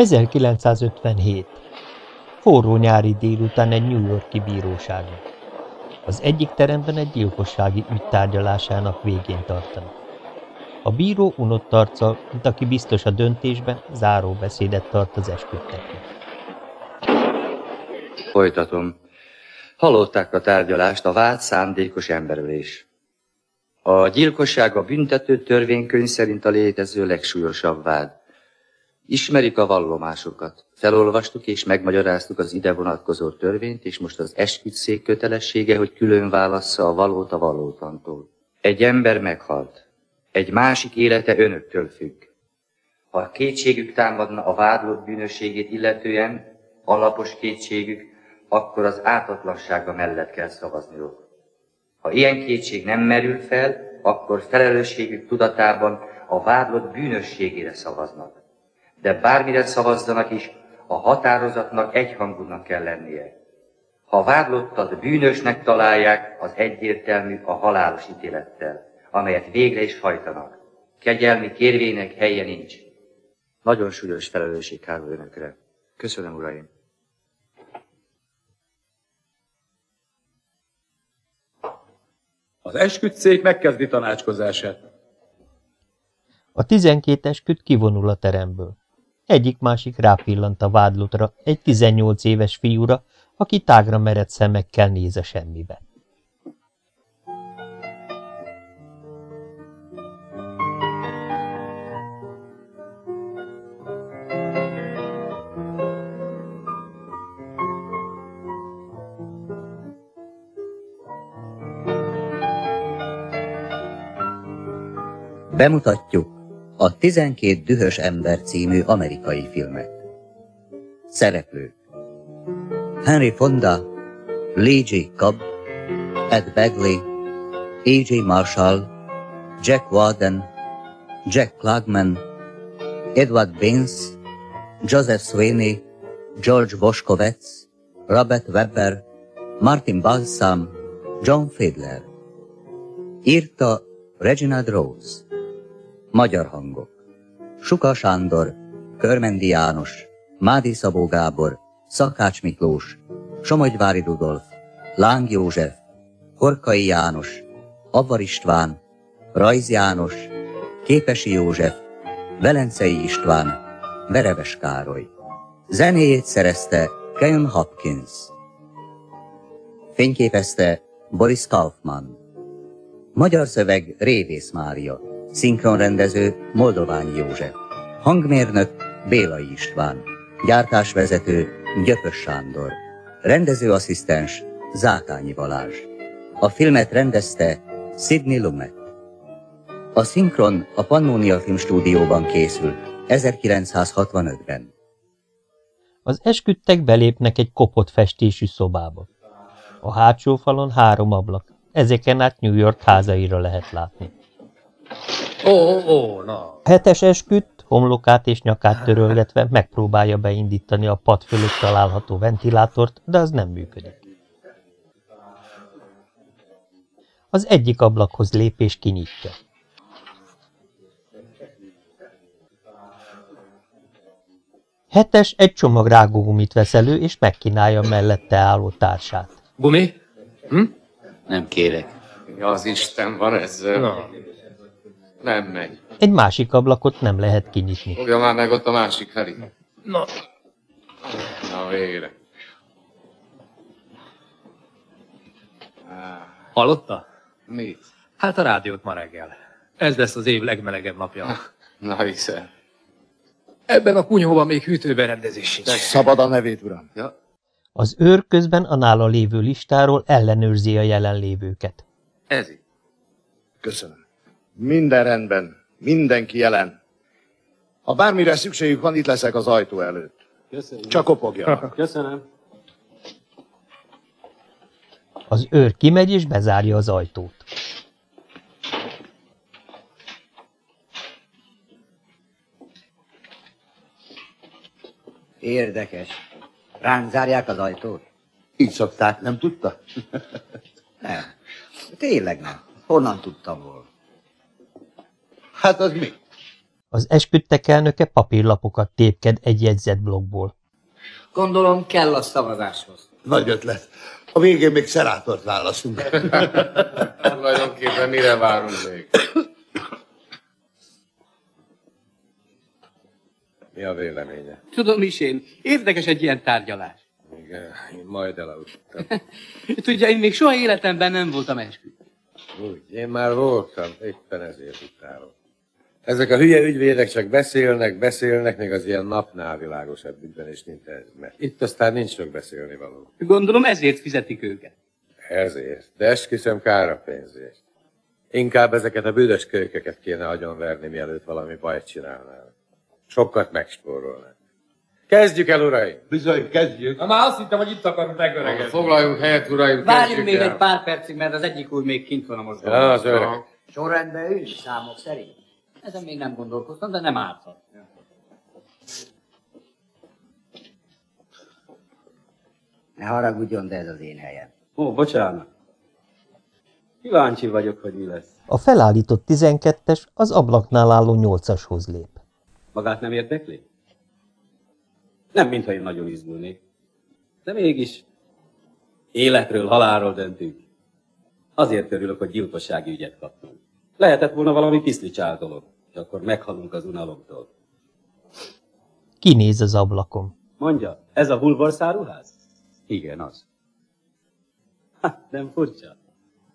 1957. Forró nyári délután egy New Yorki bíróságon. Az egyik teremben egy gyilkossági ügy tárgyalásának végén tartanak. A bíró unott arccal, mint aki biztos a döntésben, záró beszédet tart az esküdteknek. Folytatom. Hallották a tárgyalást a vád szándékos emberölés. A gyilkosság a büntető törvénykönyv szerint a létező legsúlyosabb vád. Ismerik a vallomásokat. Felolvastuk és megmagyaráztuk az ide vonatkozó törvényt, és most az esküdszék kötelessége, hogy külön válassza a valót a valótantól. Egy ember meghalt. Egy másik élete önöktől függ. Ha a kétségük támadna a vádlott bűnösségét illetően, alapos kétségük, akkor az ártatlansága mellett kell szavazniuk. Ha ilyen kétség nem merül fel, akkor felelősségük tudatában a vádlott bűnösségére szavaznak de bármire szavazzanak is, a határozatnak egyhangúnak kell lennie. Ha a vádlottat bűnösnek találják, az egyértelmű a halálos ítélettel, amelyet végre is hajtanak. Kegyelmi kérvének helye nincs. Nagyon súlyos felelősség hárul önökre. Köszönöm, uraim! Az esküdtszék megkezdi tanácskozását. A tizenkét esküdt kivonul a teremből. Egyik-másik rápillant a vádlotra, egy 18 éves fiúra, aki tágra mered szemekkel néz a semmibe. Bemutatjuk a 12 dühös ember című amerikai filmet. Szereplők Henry Fonda, Lee J. Cobb, Ed Begley, A.J. Marshall, Jack Warden, Jack Klugman, Edward Baines, Joseph Sweeney, George Boschkovets, Robert Webber, Martin Balsam, John Fiedler. Írta Reginald Rose. Magyar hangok. Suka Sándor, Körmendi János, Mádi Szabó Gábor, Szakács Miklós, Somogyvári Rudolf, Láng József, Horkai János, Avar István, Rajz János, Képesi József, Velencei István, Vereves Károly. Zenéjét szerezte Ken Hopkins. Fényképezte Boris Kaufmann. Magyar szöveg Révész Mária. Szinkronrendező Moldoványi József. Hangmérnök Bélai István. Gyártásvezető Gyöpös Sándor. Rendezőasszisztens Zákányi Balázs. A filmet rendezte Sidney Lumet. A szinkron a Pannonia Filmstúdióban készült 1965-ben. Az esküdtek belépnek egy kopott festésű szobába. A hátsó falon három ablak, ezeken át New York házaira lehet látni. Ó, ó, na. Hetes esküdt, homlokát és nyakát törölgetve megpróbálja beindítani a pad fölött található ventilátort, de az nem működik. Az egyik ablakhoz lépés kinyitja. Hetes egy csomag rágógumit vesz elő, és megkínálja mellette álló társát. Gumi? Hm? Nem kérek. Ja, az Isten van ezzel. Na. Nem megy. Egy másik ablakot nem lehet kinyitni. Fogja már meg ott a másik felé. Na. Na végre. Hallotta? Mit? Hát a rádiót ma reggel. Ez lesz az év legmelegebb napja. Na hiszen. Ebben a kunyhóban még hűtőberendezés sincs. Szabad a nevét, uram. Ja. Az őr közben a nála lévő listáról ellenőrzi a jelenlévőket. Ez itt. Köszönöm. Minden rendben. Mindenki jelen. Ha bármire szükségük van, itt leszek az ajtó előtt. Köszönjük. Csak kopogjanak. Köszönöm. Az őr kimegy és bezárja az ajtót. Érdekes. Ránk zárják az ajtót? Így szokták, nem tudta? Nem. Tényleg nem. Honnan tudtam volna? Hát az mi? Az esküdtek elnöke papírlapokat tépked egy jegyzett blokkból. Gondolom kell a szavazáshoz. Nagy ötlet. A végén még szenátort válaszunk. Tulajdonképpen mire várunk még? Mi a véleménye? Tudom is én. Érdekes egy ilyen tárgyalás. Igen, én majd elaludtam. Tudja, én még soha életemben nem voltam esküdt. Úgy, én már voltam, éppen ezért utálom. Ezek a hülye ügyvédek csak beszélnek, beszélnek, még az ilyen napnál világosabb ügyben is, mint ez. Mert itt aztán nincs sok beszélni való. Gondolom ezért fizetik őket. Ezért. De esküszöm kár a pénzért. Inkább ezeket a büdös kölykeket kéne agyonverni, mielőtt valami bajt csinálnának. Sokat megspórolnak. Kezdjük el, uraim! Bizony, kezdjük. Na már azt hittem, hogy itt akarunk megöregedni. Foglaljunk helyet, uraim, Várjunk még el. egy pár percig, mert az egyik úr még kint van a Ja, mozgalomban. az öreg. Sorrendben ő is számok szerint. Ezen még nem gondolkoztam, de nem árthat. Ne haragudjon, de ez az én helyem. Ó, bocsánat. Kíváncsi vagyok, hogy mi lesz. A felállított 12-es az ablaknál álló 8-ashoz lép. Magát nem érdekli? Nem, mintha én nagyon izgulnék. De mégis életről, halálról döntünk. Azért örülök, hogy gyilkossági ügyet kaptunk. Lehetett volna valami piszlicsál dolog, és akkor meghalunk az unalomtól. Kinéz az ablakon. Mondja, ez a bulvarszáruház? Igen, az. Ha, nem furcsa.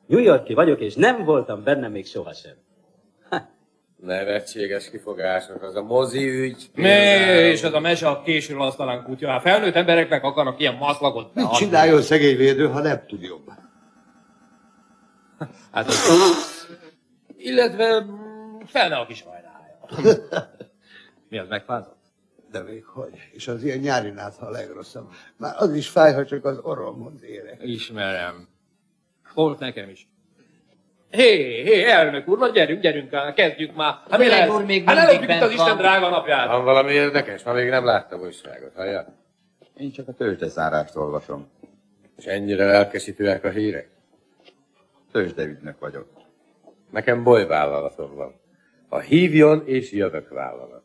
New Yorki vagyok, és nem voltam benne még sohasem. Nevetséges kifogások, az a mozi ügy. Mi, és az a mese a későről asztalán kutya. Hát felnőtt embereknek akarnak ilyen maszlagot Mit beadni. csináljon szegény védő, ha nem tud jobb? Hát, illetve mm, felne a kis hajrája. Mi az megfázott? De még hogy. És az ilyen nyári nátha a legrosszabb. Már az is fáj, ha csak az orromon érek. Ismerem. Volt nekem is. Hé, hé, elnök úr, na gyerünk, gyerünk, hát kezdjük már. Hát mi lesz? úr még Hát mindig előbb itt az Isten van. drága napját. Van valami érdekes? Ma még nem láttam újságot, hallja? Én csak a tőzsdeszárást olvasom. És ennyire lelkesítőek a hírek? Tőzsdeügynök vagyok. Nekem bolyvállalatom van. A hívjon és jövök vállalat.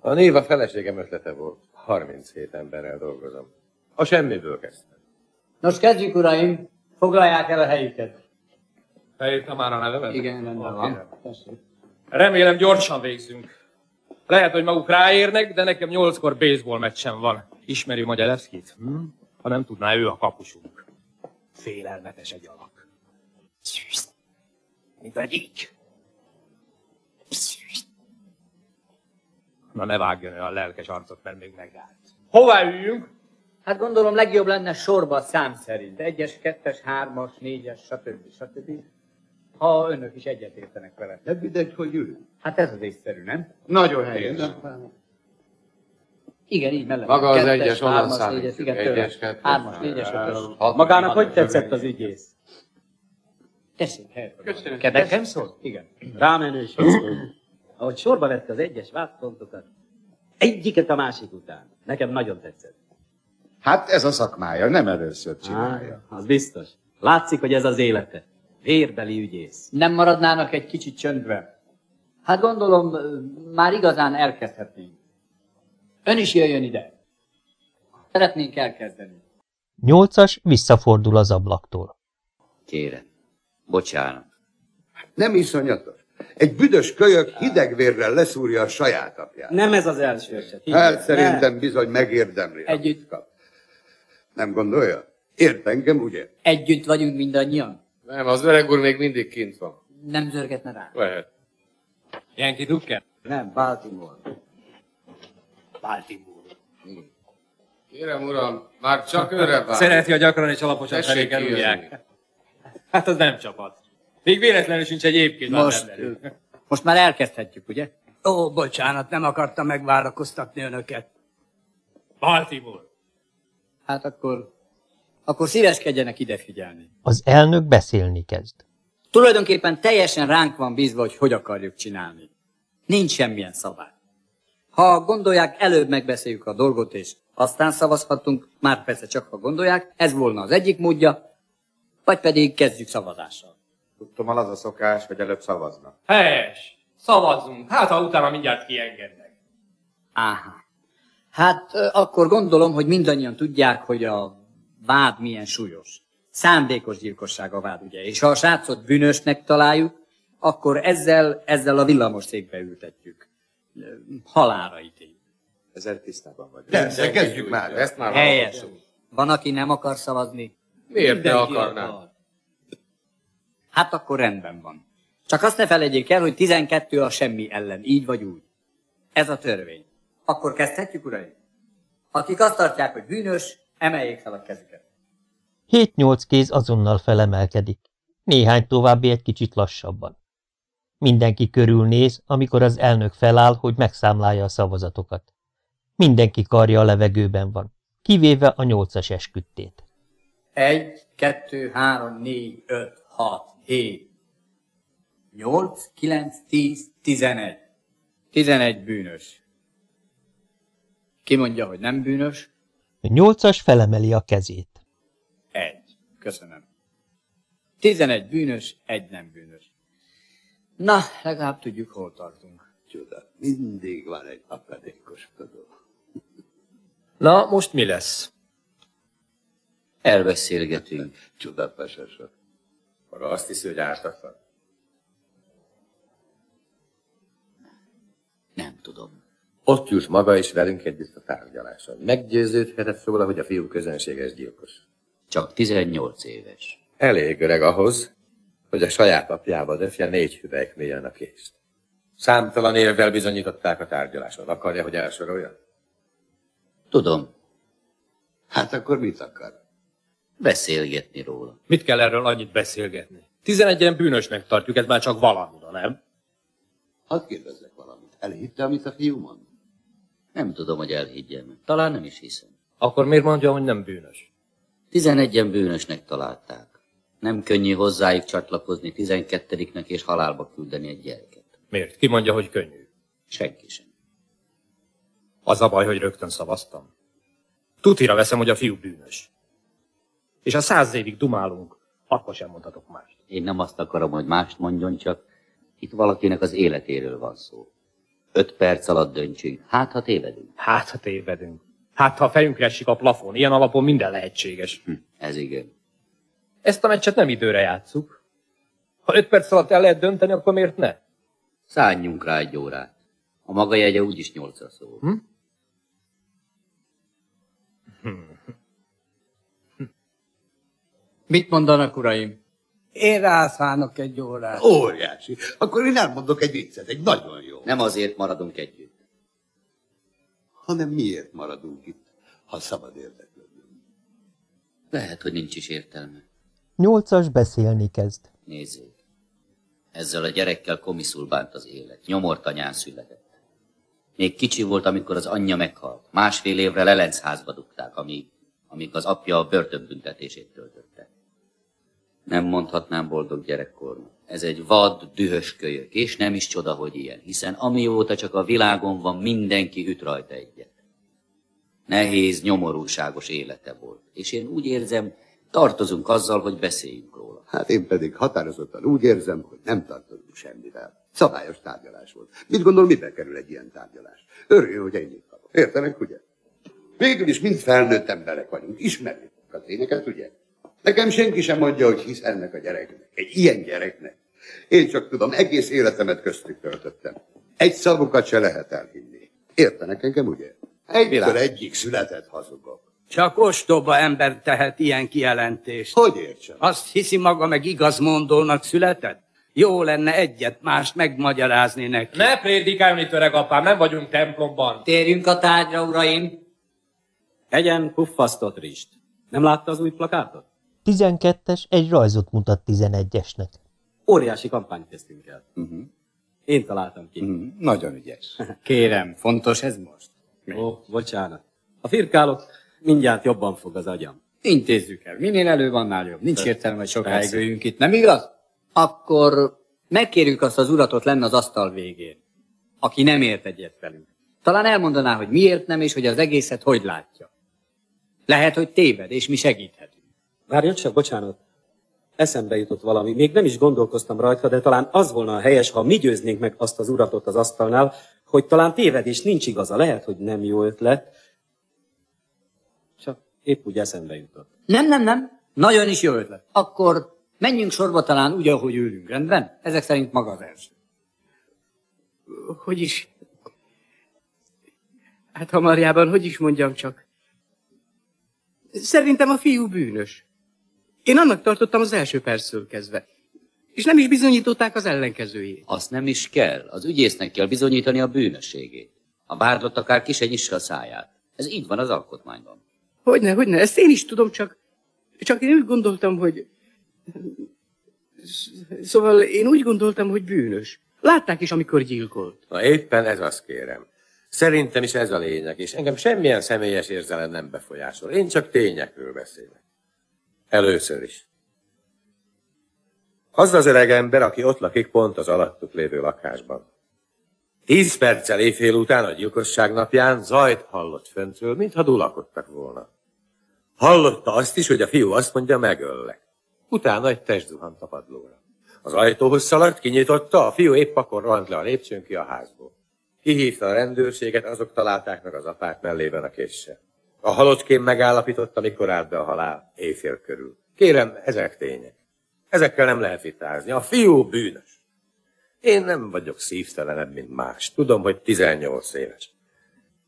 A név a feleségem ötlete volt. 37 emberrel dolgozom. A semmiből kezdtem. Nos, kezdjük, uraim. Foglalják el a helyüket. Felírtam már a nevemet? Igen, rendben van. Tessék. Remélem gyorsan végzünk. Lehet, hogy maguk ráérnek, de nekem nyolckor baseball meccsem van. Ismeri Magyalevszkit? Hm? Ha nem tudná, ő a kapusunk. Félelmetes egy alak. Mint egy így. Na ne vágjon olyan lelkes arcot, mert még megállt. Hová üljünk? Hát gondolom legjobb lenne sorba szám szerint. Egyes, kettes, hármas, négyes, stb. stb. Ha önök is egyetértenek vele. Nem mindegy, hogy ő. Hát ez az észszerű, nem? Nagyon helyes. Igen, így mellett. Maga az Kettes, egyes, onnan hármas, számítjuk. négyes, igen, Egyes, kettes, Hármas, négyes, ötös. Magának hogy tetszett az ügyész? Tessék. Köszönöm. Nekem szól? Igen. Rámenős fickó. Ahogy sorba vette az egyes vádpontokat, egyiket a másik után. Nekem nagyon tetszett. Hát ez a szakmája, nem először Á, az biztos. Látszik, hogy ez az élete. Vérbeli ügyész. Nem maradnának egy kicsit csöndbe. Hát gondolom, már igazán elkezdhetnénk. Ön is jöjjön ide. Szeretnénk elkezdeni. Nyolcas visszafordul az ablaktól. Kérem. Bocsánat. Nem iszonyatos. Egy büdös kölyök hidegvérrel leszúrja a saját apját. Nem ez az első eset. Hát el. szerintem bizony megérdemli. Együtt. kap. Nem gondolja? Ért engem, ugye? Együtt vagyunk mindannyian. Nem, az öreg úr még mindig kint van. Nem zörgetne rá. Lehet. Yankee Ducker? Nem, Baltimore. Baltimore. Kérem uram, már csak őre vár. Szereti, a gyakran és alaposan Tessék felékerülják. Hát az nem csapat. Még véletlenül sincs egy épkéz Most, most már elkezdhetjük, ugye? Ó, bocsánat, nem akartam megvárakoztatni önöket. Baltimore. Hát akkor, akkor szíveskedjenek ide figyelni. Az elnök beszélni kezd. Tulajdonképpen teljesen ránk van bízva, hogy hogy akarjuk csinálni. Nincs semmilyen szabály. Ha gondolják, előbb megbeszéljük a dolgot, és aztán szavazhatunk, már persze csak ha gondolják, ez volna az egyik módja, vagy pedig kezdjük szavazással. Tudtommal az a szokás, hogy előbb szavaznak. Helyes. Szavazzunk, hát ha utána mindjárt kiengednek. Áha. Hát akkor gondolom, hogy mindannyian tudják, hogy a vád milyen súlyos. Szándékos gyilkosság a vád, ugye? És ha a srácot bűnösnek találjuk, akkor ezzel, ezzel a villamos székbe ültetjük. Ö, Halálra ítéljük. Ezzel tisztában vagyok. Persze, kezdjük már. Ezt már Helyes. Van, aki nem akar szavazni? Miért ne akarná? akar. Hát akkor rendben van. Csak azt ne felejtjék el, hogy 12 a semmi ellen, így vagy úgy. Ez a törvény. Akkor kezdhetjük, uraim? Akik azt tartják, hogy bűnös, emeljék fel a kezüket. Hét-nyolc kéz azonnal felemelkedik. Néhány további egy kicsit lassabban. Mindenki körülnéz, amikor az elnök feláll, hogy megszámlálja a szavazatokat. Mindenki karja a levegőben van, kivéve a nyolcas esküdtét. Egy, kettő, három, négy, öt, hat, hét, nyolc, kilenc, tíz, tizenegy. Tizenegy bűnös. Ki mondja, hogy nem bűnös? A nyolcas felemeli a kezét. Egy. Köszönöm. Tizenegy bűnös, egy nem bűnös. Na, legalább tudjuk, hol tartunk. Csoda, mindig van egy akadékoskodó. Na, most mi lesz? Elbeszélgetünk. Pesesek. Maga azt hiszi, hogy ártatlan. Nem tudom. Ott jut maga is velünk együtt a tárgyaláson. Meggyőződhetett róla, hogy a fiú közönséges gyilkos. Csak 18 éves. Elég öreg ahhoz, hogy a saját apjába döfje négy hüvelyk mélyen a kést. Számtalan érvel bizonyították a tárgyaláson. Akarja, hogy elsorolja? Tudom, Hát akkor mit akar? Beszélgetni róla. Mit kell erről annyit beszélgetni? Tizenegyen bűnösnek tartjuk, ez már csak valamira, nem? Hadd kérdezzek valamit. Elhitte, amit a fiú mond? Nem tudom, hogy elhiggyem. Talán nem is hiszem. Akkor miért mondja, hogy nem bűnös? Tizenegyen bűnösnek találták. Nem könnyű hozzájuk csatlakozni tizenkettediknek és halálba küldeni egy gyereket. Miért? Ki mondja, hogy könnyű? Senki sem. Az a baj, hogy rögtön szavaztam. Tutira veszem, hogy a fiú bűnös. És ha száz évig dumálunk, akkor sem mondhatok mást. Én nem azt akarom, hogy mást mondjon, csak itt valakinek az életéről van szó. Öt perc alatt döntsünk. Hát, ha tévedünk. Hát, ha tévedünk. Hát, ha a fejünkre esik a plafon, ilyen alapon minden lehetséges. Hm, ez igen. Ezt a meccset nem időre játsszuk. Ha öt perc alatt el lehet dönteni, akkor miért ne? Szálljunk rá egy órát. A maga jegye úgyis nyolcra szól. Hm? Mit mondanak, uraim? Én rászánok egy órát. Óriási. Akkor én elmondok egy viccet, egy nagyon jó. Nem azért maradunk együtt. Hanem miért maradunk itt, ha szabad érdeklődnöm? Lehet, hogy nincs is értelme. Nyolcas beszélni kezd. Nézzék. Ezzel a gyerekkel komiszul bánt az élet. Nyomortanyán született. Még kicsi volt, amikor az anyja meghalt. Másfél évre lelencházba dugták, amíg, amíg az apja a börtönbüntetését töltötte. Nem mondhatnám boldog gyerekkornak. Ez egy vad, dühös kölyök, és nem is csoda, hogy ilyen, hiszen amióta csak a világon van, mindenki üt rajta egyet. Nehéz, nyomorúságos élete volt, és én úgy érzem, tartozunk azzal, hogy beszéljünk róla. Hát én pedig határozottan úgy érzem, hogy nem tartozunk semmivel. Szabályos tárgyalás volt. Mit gondol, mibe kerül egy ilyen tárgyalás? Örüljön, hogy ennyit kapok. Értenek, ugye? Végül is mind felnőtt emberek vagyunk. Ismerjük a tényeket, ugye? Nekem senki sem mondja, hogy hisz ennek a gyereknek. Egy ilyen gyereknek. Én csak tudom, egész életemet köztük töltöttem. Egy szavukat se lehet elhinni. Értenek engem, ugye? Egyből egyik született hazugok. Csak ostoba ember tehet ilyen kijelentést. Hogy értsem? Azt hiszi maga meg igazmondónak született? Jó lenne egyet mást megmagyarázni neki. Ne prédikáljon itt, öreg apám, nem vagyunk templomban. Térjünk a tárgyra, uraim. Egyen puffasztott rist. Nem látta az új plakátot? Tizenkettes egy rajzot mutat tizenegyesnek. Óriási kampányt kezdtünk el. Uh-huh. Én találtam ki. Uh-huh. Nagyon ügyes. Kérem, fontos ez most? Ó, bocsánat. A firkálok mindjárt jobban fog az agyam. Intézzük el. Minél előbb, annál jobb. Nincs értelme, hogy sokáig Persze. üljünk itt, nem igaz? Akkor megkérjük azt az urat ott lenne az asztal végén, aki nem ért egyet velünk. Talán elmondaná, hogy miért nem, és hogy az egészet hogy látja. Lehet, hogy téved, és mi segíthetünk. Várjon csak, bocsánat. eszembe jutott valami. Még nem is gondolkoztam rajta, de talán az volna a helyes, ha mi győznénk meg azt az urat ott az asztalnál, hogy talán tévedés nincs igaza. Lehet, hogy nem jó ötlet. Csak épp úgy eszembe jutott. Nem, nem, nem. Nagyon is jó ötlet. Akkor menjünk sorba talán úgy, ahogy ülünk. Rendben? Ezek szerint maga az első. Hogy is? Hát hamarjában, hogy is mondjam csak? Szerintem a fiú bűnös. Én annak tartottam az első perctől kezdve. És nem is bizonyították az ellenkezőjét. Azt nem is kell. Az ügyésznek kell bizonyítani a bűnösségét. A bárdott akár ki se nyissa a száját. Ez így van az alkotmányban. Hogyne, hogyne, ezt én is tudom, csak, csak én úgy gondoltam, hogy... Szóval én úgy gondoltam, hogy bűnös. Látták is, amikor gyilkolt. Na éppen ez az kérem. Szerintem is ez a lényeg, és engem semmilyen személyes érzelem nem befolyásol. Én csak tényekről beszélek. Először is. Az az öreg ember, aki ott lakik pont az alattuk lévő lakásban. Tíz perccel éjfél után a gyilkosság napján zajt hallott föntről, mintha dulakodtak volna. Hallotta azt is, hogy a fiú azt mondja, megöllek. Utána egy test zuhant a padlóra. Az ajtóhoz szaladt, kinyitotta, a fiú épp akkor rohant le a lépcsőn ki a házból. Kihívta a rendőrséget, azok találták meg az apát mellében a késsel. A halottként megállapította, mikor állt be a halál, éjfél körül. Kérem, ezek tények. Ezekkel nem lehet vitázni. A fiú bűnös. Én nem vagyok szívtelenebb, mint más. Tudom, hogy 18 éves.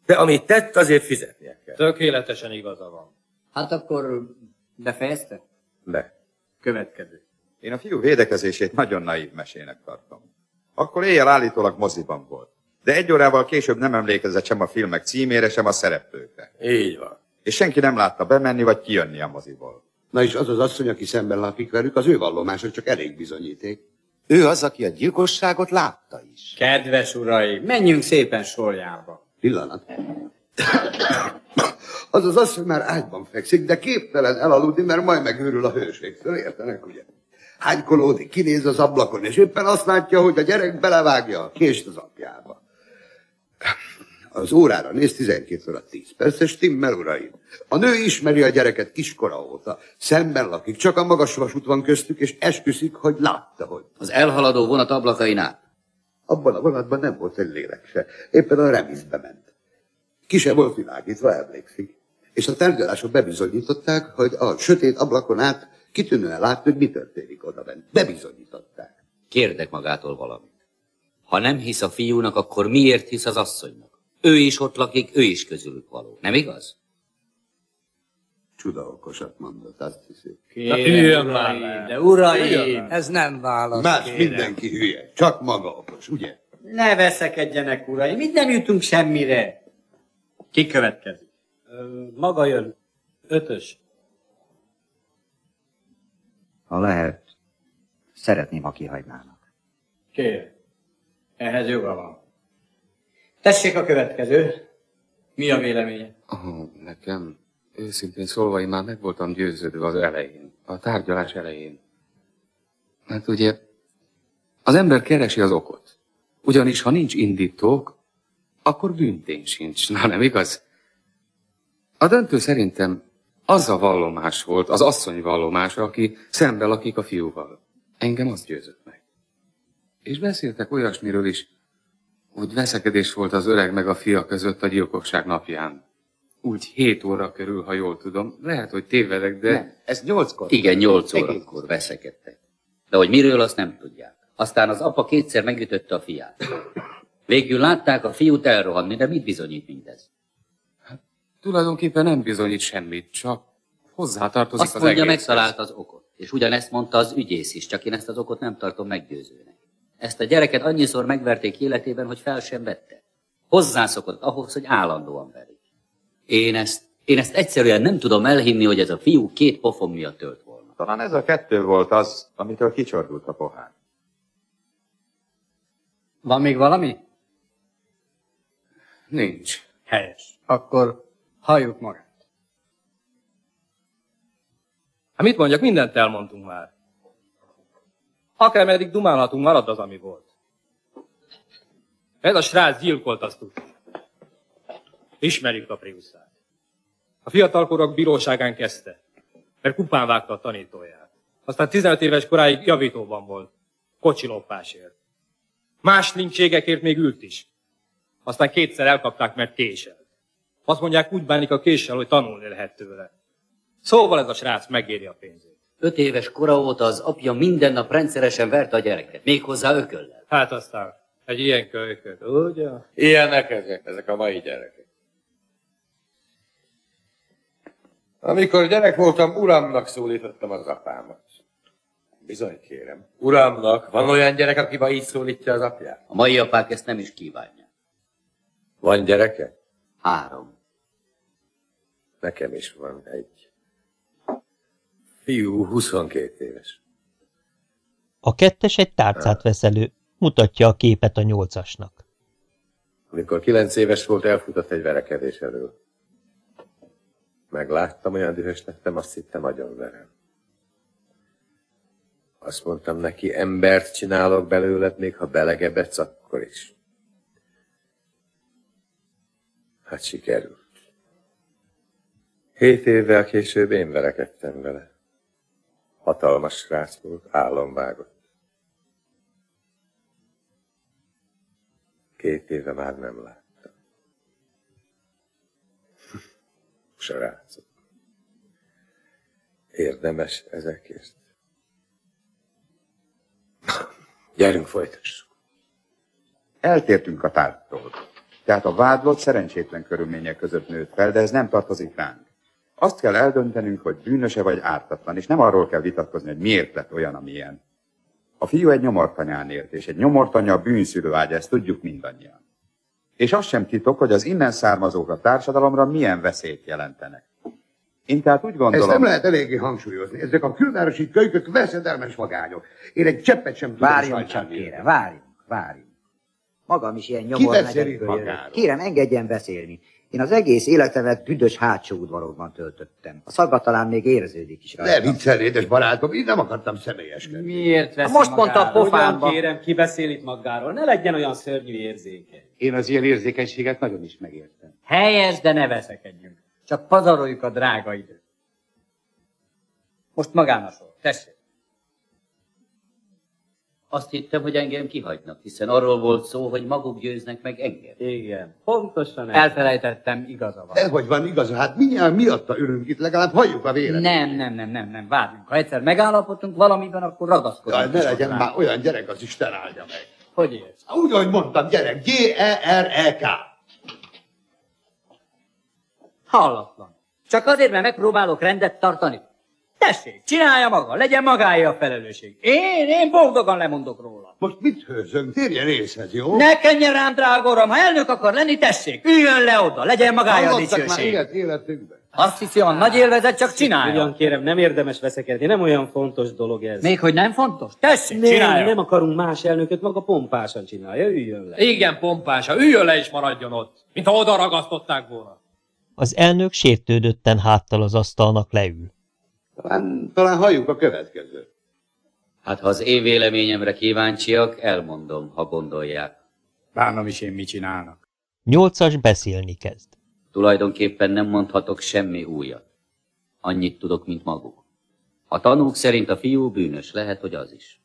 De amit tett, azért fizetnie kell. Tökéletesen igaza van. Hát akkor befejezte? Be. Következő. Én a fiú védekezését nagyon naív mesének tartom. Akkor éjjel állítólag moziban volt. De egy órával később nem emlékezett sem a filmek címére, sem a szereplőkre. Így van. És senki nem látta bemenni vagy kijönni a moziból. Na és az az asszony, aki szemben lakik velük, az ő vallomása csak elég bizonyíték. Ő az, aki a gyilkosságot látta is. Kedves uraim, menjünk szépen sorjába. Pillanat. Az az asszony már ágyban fekszik, de képtelen elaludni, mert majd megőrül a hőségtől, értenek, ugye? Hánykolódik, kinéz az ablakon, és éppen azt látja, hogy a gyerek belevágja a kést az apjába. Az órára néz 12 óra 10 perces stimmel, uraim. A nő ismeri a gyereket kiskora óta. Szemben lakik, csak a magas vasút van köztük, és esküszik, hogy látta, hogy. Az elhaladó vonat ablakain át. Abban a vonatban nem volt egy lélek se. Éppen a remizbe ment. Ki se volt világítva, emlékszik. És a tárgyalások bebizonyították, hogy a sötét ablakon át kitűnően látni, hogy mi történik oda bent. Bebizonyították. Kérdek magától valamit. Ha nem hisz a fiúnak, akkor miért hisz az asszonynak? Ő is ott lakik, ő is közülük való. Nem igaz? Csuda okosat mondott, azt hiszi. Kérem, uraim, de uraim, ez nem válasz, Más kérem. mindenki hülye, csak maga okos, ugye? Ne veszekedjenek, uraim, itt nem jutunk semmire. Ki következik? Ö, maga jön. Ötös. Ha lehet, szeretném, ha kihagynának. Kérem. Ehhez joga van. Tessék a következő. Mi a véleménye? Oh, nekem, őszintén szólva, én már meg voltam győződve az elején, a tárgyalás elején. Hát ugye, az ember keresi az okot. Ugyanis, ha nincs indítók, akkor bűntény sincs. Na, nem igaz? A döntő szerintem az a vallomás volt, az asszony vallomása, aki szembe lakik a fiúval. Engem az győzött meg. És beszéltek olyasmiről is, hogy veszekedés volt az öreg meg a fia között a gyilkosság napján. Úgy hét óra körül, ha jól tudom. Lehet, hogy tévedek, de... Nem. Ez nyolckor? Igen, nyolc órakor veszekedtek. De hogy miről, azt nem tudják. Aztán az apa kétszer megütötte a fiát. Végül látták a fiút elrohanni, de mit bizonyít mindez? Tulajdonképpen nem bizonyít semmit, csak hozzátartozik Azt az mondja, egészhez. megtalálta az okot. És ugyanezt mondta az ügyész is, csak én ezt az okot nem tartom meggyőzőnek. Ezt a gyereket annyiszor megverték életében, hogy fel sem vette. Hozzászokott ahhoz, hogy állandóan verik. Én ezt, én ezt egyszerűen nem tudom elhinni, hogy ez a fiú két pofon miatt tölt volna. Talán ez a kettő volt az, amitől kicsordult a pohár. Van még valami? Nincs. Helyes. Akkor halljuk magát. Hát mit mondjak, mindent elmondtunk már. Akármeddig dumálhatunk, marad az, ami volt. Ez a srác gyilkolt, azt tudjuk. Ismerjük a Priuszát. A fiatalkorok bíróságán kezdte, mert kupán vágta a tanítóját. Aztán 15 éves koráig javítóban volt. Kocsilopásért. Más lincségekért még ült is. Aztán kétszer elkapták, mert késelt. Azt mondják, úgy bánik a késsel, hogy tanulni lehet tőle. Szóval ez a srác megéri a pénzét. Öt éves kora óta az apja minden nap rendszeresen verte a gyereket, méghozzá ököllel. Hát aztán egy ilyen kölyköt, ugye? Ilyenek ezek, ezek a mai gyerekek. Amikor gyerek voltam, uramnak szólítottam az apámat. Bizony kérem. Uramnak, van olyan gyerek, aki ma így szólítja az apját? A mai apák ezt nem is kívánják. Van gyereke? Három. Nekem is van egy. Fiú, 22 éves. A kettes egy tárcát vesz elő, mutatja a képet a nyolcasnak. Amikor kilenc éves volt, elfutott egy verekedés elől. Megláttam, olyan dühös lettem, azt hittem agyon verem. Azt mondtam neki, embert csinálok belőled, még ha belegebetsz, akkor is. Hát sikerült. Hét évvel később én verekedtem vele. Hatalmas srác volt, államvágott. Két éve már nem láttam. Srácok. Érdemes ezekért. Gyerünk, folytassuk. Eltértünk a tárgytól. Tehát a vádlott szerencsétlen körülmények között nőtt fel, de ez nem tartozik ránk. Azt kell eldöntenünk, hogy bűnöse vagy ártatlan, és nem arról kell vitatkozni, hogy miért lett olyan, amilyen. A fiú egy nyomortanyán élt, és egy nyomortanya a bűnszülő ágya, ezt tudjuk mindannyian. És az sem titok, hogy az innen származók a társadalomra milyen veszélyt jelentenek. Én tehát úgy gondolom... Ezt nem lehet eléggé hangsúlyozni. Ezek a külvárosi kölykök veszedelmes magányok. Én egy cseppet sem tudom Várjon csak, kérem, várjunk, várjunk. Magam is ilyen nyomor? Kérem, engedjen beszélni. Én az egész életemet büdös hátsó udvarokban töltöttem. A szaga talán még érződik is Ne rajta. viccelj, édes barátom, én nem akartam személyeskedni. Miért veszi Most mondta a pofámba. Ugyan kérem, ki beszél itt magáról? Ne legyen olyan szörnyű érzéke. Én az ilyen érzékenységet nagyon is megértem. Helyes, de ne veszekedjünk. Csak pazaroljuk a drága időt. Most magán a sor. Tessék. Azt hittem, hogy engem kihagynak, hiszen arról volt szó, hogy maguk győznek meg engem. Igen, pontosan Elfelejtettem, igaza van. De hogy van igaza, hát mindjárt miatta ülünk itt, legalább halljuk a véleményt. Nem, nem, nem, nem, nem, várjunk. Ha egyszer megállapodtunk valamiben, akkor ragaszkodunk. Jaj, ne legyen már olyan gyerek, az Isten áldja meg. Hogy érsz? Úgy, ahogy mondtam, gyerek, G-E-R-E-K. Hallatlan. Csak azért, mert megpróbálok rendet tartani. Tessék, csinálja maga, legyen magáé a felelősség. Én, én boldogan lemondok róla. Most mit hőzöng? Térjen észhez, jó? Ne kenjen rám, drága uram, ha elnök akar lenni, tessék, üljön le oda, legyen magája a Hallottak már dicsőség. ilyet életünkben? Azt hiszi, a nagy élvezet csak csinálja. Ugyan kérem, nem érdemes veszekedni, nem olyan fontos dolog ez. Még hogy nem fontos? Tessék, nem, csinálja. nem akarunk más elnököt, maga pompásan csinálja, üljön le. Igen, pompása, üljön le és maradjon ott, mintha oda ragasztották volna. Az elnök sértődötten háttal az asztalnak leül. Talán, talán halljuk a következőt. Hát ha az én véleményemre kíváncsiak, elmondom, ha gondolják. Bánom is én mit csinálnak. Nyolcas beszélni kezd. Tulajdonképpen nem mondhatok semmi újat. Annyit tudok, mint maguk. A tanúk szerint a fiú bűnös, lehet, hogy az is.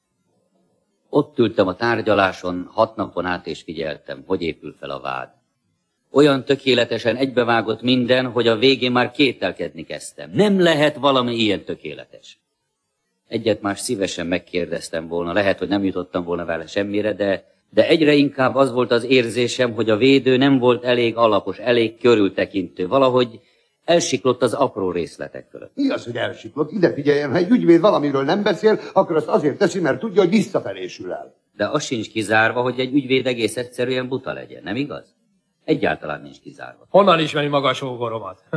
Ott ültem a tárgyaláson, hat napon át és figyeltem, hogy épül fel a vád. Olyan tökéletesen egybevágott minden, hogy a végén már kételkedni kezdtem. Nem lehet valami ilyen tökéletes. Egyet más szívesen megkérdeztem volna, lehet, hogy nem jutottam volna vele semmire, de, de egyre inkább az volt az érzésem, hogy a védő nem volt elég alapos, elég körültekintő. Valahogy elsiklott az apró részletek fölött. Mi az, hogy elsiklott? Ide figyeljen, ha egy ügyvéd valamiről nem beszél, akkor azt azért teszi, mert tudja, hogy visszafelé sül el. De az sincs kizárva, hogy egy ügyvéd egész egyszerűen buta legyen, nem igaz? Egyáltalán nincs kizárva. Honnan ismeri maga a sógoromat?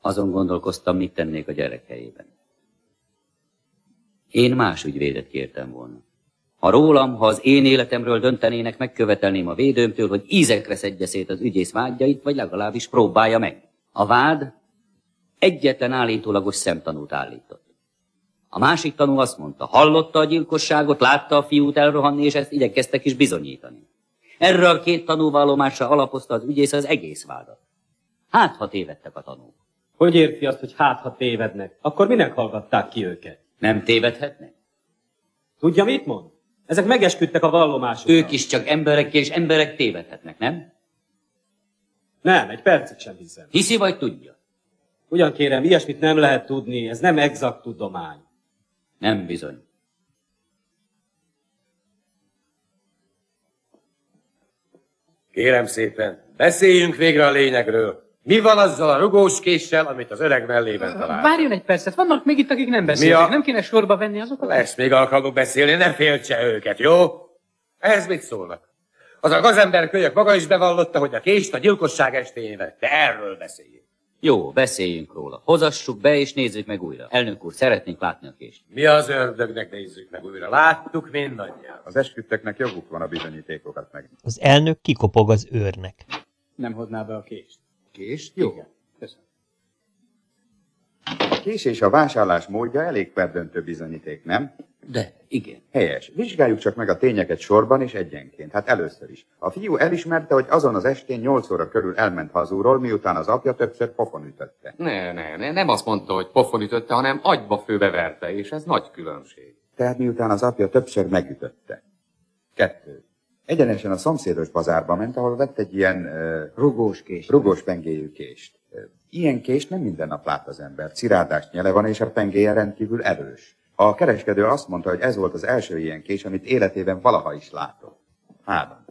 Azon gondolkoztam, mit tennék a gyerek helyében. Én más ügyvédet kértem volna. Ha rólam, ha az én életemről döntenének, megkövetelném a védőmtől, hogy ízekre szedje szét az ügyész vágyait, vagy legalábbis próbálja meg. A vád egyetlen állítólagos szemtanút állított. A másik tanú azt mondta, hallotta a gyilkosságot, látta a fiút elrohanni, és ezt igyekeztek is bizonyítani. Erre a két tanúvallomásra alapozta az ügyész az egész vádat. Hát, ha tévedtek a tanúk. Hogy érti azt, hogy hát, ha tévednek? Akkor minek hallgatták ki őket? Nem tévedhetnek? Tudja, mit mond? Ezek megesküdtek a vallomásokra. Ők is csak emberek és emberek tévedhetnek, nem? Nem, egy percig sem hiszem. Hiszi vagy tudja? Ugyan kérem, ilyesmit nem lehet tudni, ez nem exakt tudomány. Nem bizony. Kérem szépen, beszéljünk végre a lényegről. Mi van azzal a rugós késsel, amit az öreg mellében talált? Várjon egy percet, vannak még itt, akik nem beszélnek. A- Nem kéne sorba venni azokat? Lesz még alkalmuk beszélni, ne féltse őket, jó? Ehhez mit szólnak? Az a gazember kölyök maga is bevallotta, hogy a kést a gyilkosság estéjén vette. Erről beszéljünk. Jó, beszéljünk róla. Hozassuk be és nézzük meg újra. Elnök úr, szeretnénk látni a kést. Mi az ördögnek nézzük meg újra? Láttuk mindannyian. Az esküdteknek joguk van a bizonyítékokat meg. Az elnök kikopog az őrnek. Nem hozná be a kést. Kést? Jó. Igen. Köszönöm. A kés és a vásárlás módja elég perdöntő bizonyíték, nem? De, igen. Helyes. Vizsgáljuk csak meg a tényeket sorban és egyenként. Hát először is. A fiú elismerte, hogy azon az estén 8 óra körül elment hazúról, miután az apja többször pofon ütötte. Ne, ne, ne, nem azt mondta, hogy pofon ütötte, hanem agyba főbe verte, és ez nagy különbség. Tehát miután az apja többször megütötte. Kettő. Egyenesen a szomszédos bazárba ment, ahol vett egy ilyen... Uh, rugós kést. Rugós pengéjű kést. Ilyen kést nem minden nap lát az ember. Cirádás nyele van, és a pengéje rendkívül erős. A kereskedő azt mondta, hogy ez volt az első ilyen kés, amit életében valaha is látott. Három.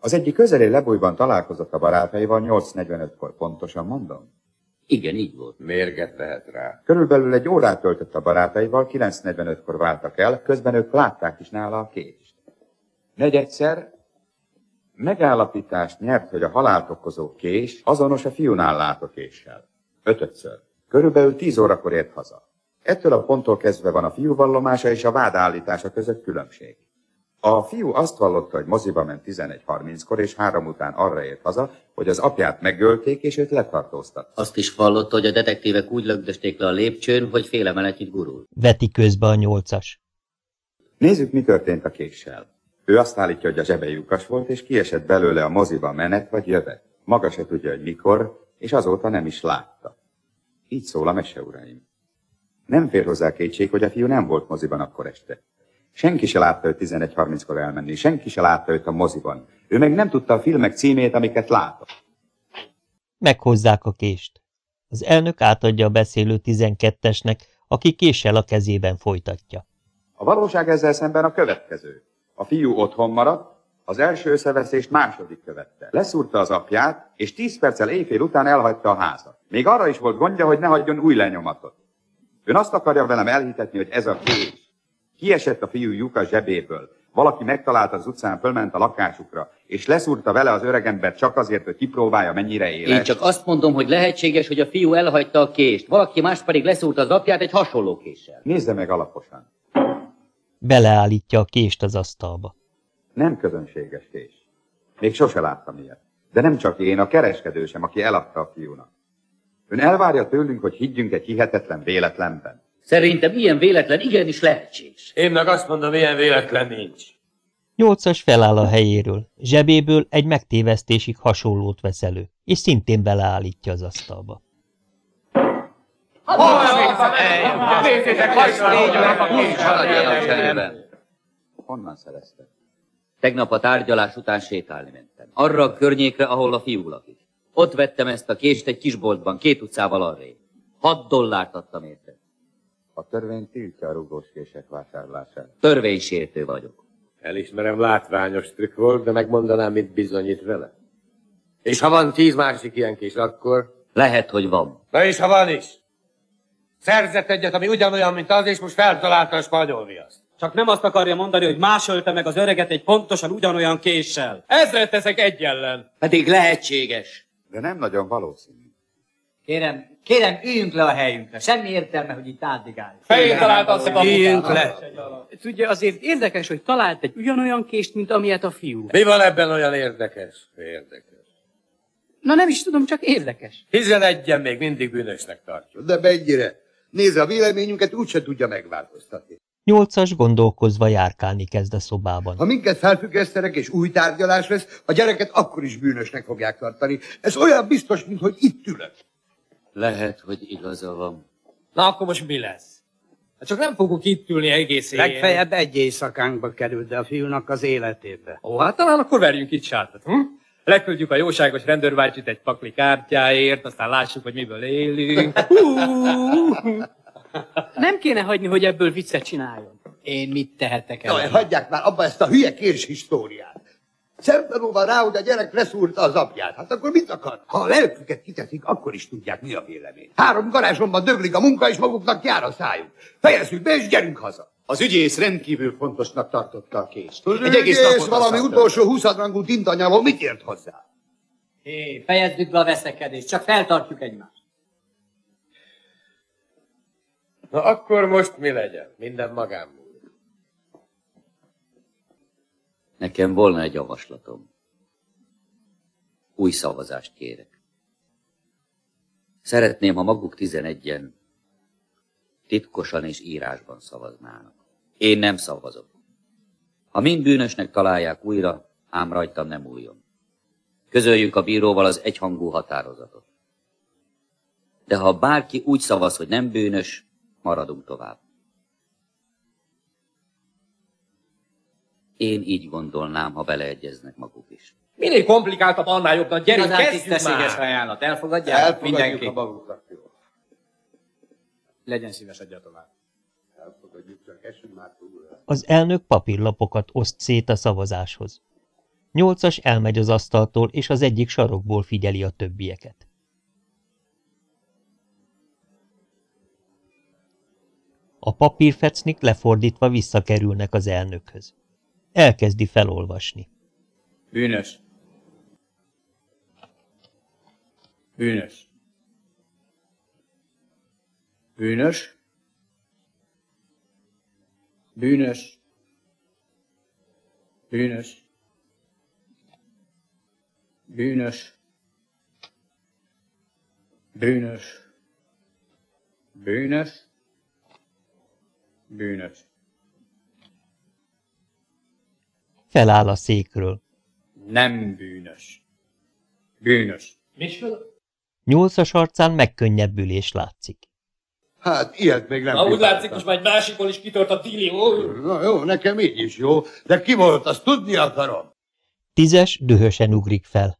Az egyik közeli lebújban találkozott a barátaival 8.45-kor, pontosan mondom? Igen, így volt. Mérget lehet rá. Körülbelül egy órát töltött a barátaival, 9.45-kor váltak el, közben ők látták is nála a kést. Negyedszer megállapítást nyert, hogy a halált okozó kés azonos a fiúnál látott késsel. Ötödször. Körülbelül 10 órakor ért haza. Ettől a ponttól kezdve van a fiú vallomása és a vád állítása között különbség. A fiú azt vallotta, hogy moziba ment 11.30-kor, és három után arra ért haza, hogy az apját megölték, és őt letartóztat. Azt is vallotta, hogy a detektívek úgy lögdösték le a lépcsőn, hogy fél gurul. Veti közbe a nyolcas. Nézzük, mi történt a késsel. Ő azt állítja, hogy a zsebe lyukas volt, és kiesett belőle a moziba menet vagy jövet. Maga se tudja, hogy mikor, és azóta nem is látta. Így szól a mese, uraim. Nem fér hozzá kétség, hogy a fiú nem volt moziban akkor este. Senki se látta őt 11.30-kor elmenni, senki se látta őt a moziban. Ő meg nem tudta a filmek címét, amiket látott. Meghozzák a kést. Az elnök átadja a beszélő tizenkettesnek, aki késsel a kezében folytatja. A valóság ezzel szemben a következő. A fiú otthon maradt, az első összeveszést második követte. Leszúrta az apját, és tíz perccel éjfél után elhagyta a házat. Még arra is volt gondja, hogy ne hagyjon új lenyomatot. Ön azt akarja velem elhitetni, hogy ez a kés. Kiesett a fiú lyuka zsebéből. Valaki megtalálta az utcán, fölment a lakásukra, és leszúrta vele az öregember csak azért, hogy kipróbálja, mennyire éles. Én csak azt mondom, hogy lehetséges, hogy a fiú elhagyta a kést, valaki más pedig leszúrta az apját egy hasonló késsel. Nézze meg alaposan. Beleállítja a kést az asztalba. Nem közönséges kés. Még sose láttam ilyet. De nem csak én, a kereskedő sem, aki eladta a fiúnak. Ön elvárja tőlünk, hogy higgyünk egy hihetetlen véletlenben. Szerintem ilyen véletlen igenis lehetséges. Én meg azt mondom, ilyen véletlen nincs. Nyolcas feláll a helyéről, zsebéből egy megtévesztésig hasonlót vesz elő, és szintén beleállítja az asztalba. Honnan szerezte? Tegnap a tárgyalás után sétálni mentem. Arra a környékre, ahol a fiú lakik. Ott vettem ezt a kést egy kisboltban, két utcával arrébb. Hat dollárt adtam érte. A törvény tiltja a rugós kések vásárlását. Törvénysértő vagyok. Elismerem, látványos trükk volt, de megmondanám, mit bizonyít vele. És ha van tíz másik ilyen kis, akkor... Lehet, hogy van. Na és ha van is? Szerzett egyet, ami ugyanolyan, mint az, és most feltalálta a spanyol viaszt. Csak nem azt akarja mondani, hogy más ölte meg az öreget egy pontosan ugyanolyan késsel. Ezre teszek egy ellen. Pedig lehetséges. De nem nagyon valószínű. Kérem, kérem, üljünk le a helyünkre. Semmi értelme, hogy itt átdigáljuk. Fején találta a szepaputát. Üljünk le. Tudja, azért érdekes, hogy talált egy ugyanolyan kést, mint amilyet a fiú. Mi van ebben olyan érdekes? Érdekes. Na nem is tudom, csak érdekes. Hiszen egyen még mindig bűnösnek tartjuk. De mennyire? Nézze, a véleményünket úgyse tudja megváltoztatni. Nyolcas gondolkozva járkálni kezd a szobában. Ha minket felfüggesztenek és új tárgyalás lesz, a gyereket akkor is bűnösnek fogják tartani. Ez olyan biztos, mint hogy itt ülök. Lehet, hogy igaza van. Na, akkor most mi lesz? Hát csak nem fogok itt ülni egész éjjel. Legfeljebb egy éjszakánkba került a fiúnak az életébe. Ó, hát talán akkor verjünk itt sátat, hm? Leküldjük a jóságos rendőrbácsit egy pakli kártyáért, aztán lássuk, hogy miből élünk. Nem kéne hagyni, hogy ebből viccet csináljon. Én mit tehetek el? Jaj, hagyják már abba ezt a hülye kérs históriát. Szemben van rá, hogy a gyerek leszúrta az apját. Hát akkor mit akar? Ha a lelküket kiteszik, akkor is tudják, mi a vélemény. Három garázsomban döglik a munka, és maguknak jár a szájuk. Fejezzük be, és gyerünk haza. Az ügyész rendkívül fontosnak tartotta a kést. Az ügyész valami utolsó huszadrangú tintanyaló mit ért hozzá? Hé, fejezzük be a veszekedést, csak feltartjuk egymást. Na akkor most mi legyen? Minden magám múlik. Nekem volna egy javaslatom. Új szavazást kérek. Szeretném, ha maguk tizenegyen titkosan és írásban szavaznának. Én nem szavazok. Ha mind bűnösnek találják újra, ám rajtam nem újjon. Közöljük a bíróval az egyhangú határozatot. De ha bárki úgy szavaz, hogy nem bűnös, maradunk tovább. Én így gondolnám, ha beleegyeznek maguk is. Minél komplikáltabb, annál jobban. Gyerünk, Igazán kezdjük már! ajánlat. Elfogadják? Elfogadjuk Mindenki. a maguknak jó. Legyen szíves, adja tovább. Elfogadjuk, csak esünk már túl. Az elnök papírlapokat oszt szét a szavazáshoz. Nyolcas elmegy az asztaltól, és az egyik sarokból figyeli a többieket. A papírfecnik lefordítva visszakerülnek az elnökhöz. Elkezdi felolvasni. Bűnös. Bűnös. Bűnös. Bűnös. Bűnös. Bűnös. Bűnös. Bűnös. Bűnös. Feláll a székről. Nem bűnös. Bűnös. Micsoda? Nyolcas arcán megkönnyebbülés látszik. Hát, ilyet még nem Na, úgy látszik, most már egy másikon is kitört a dillió. Na jó, nekem így is jó, de ki volt, azt tudni akarom. Tízes dühösen ugrik fel.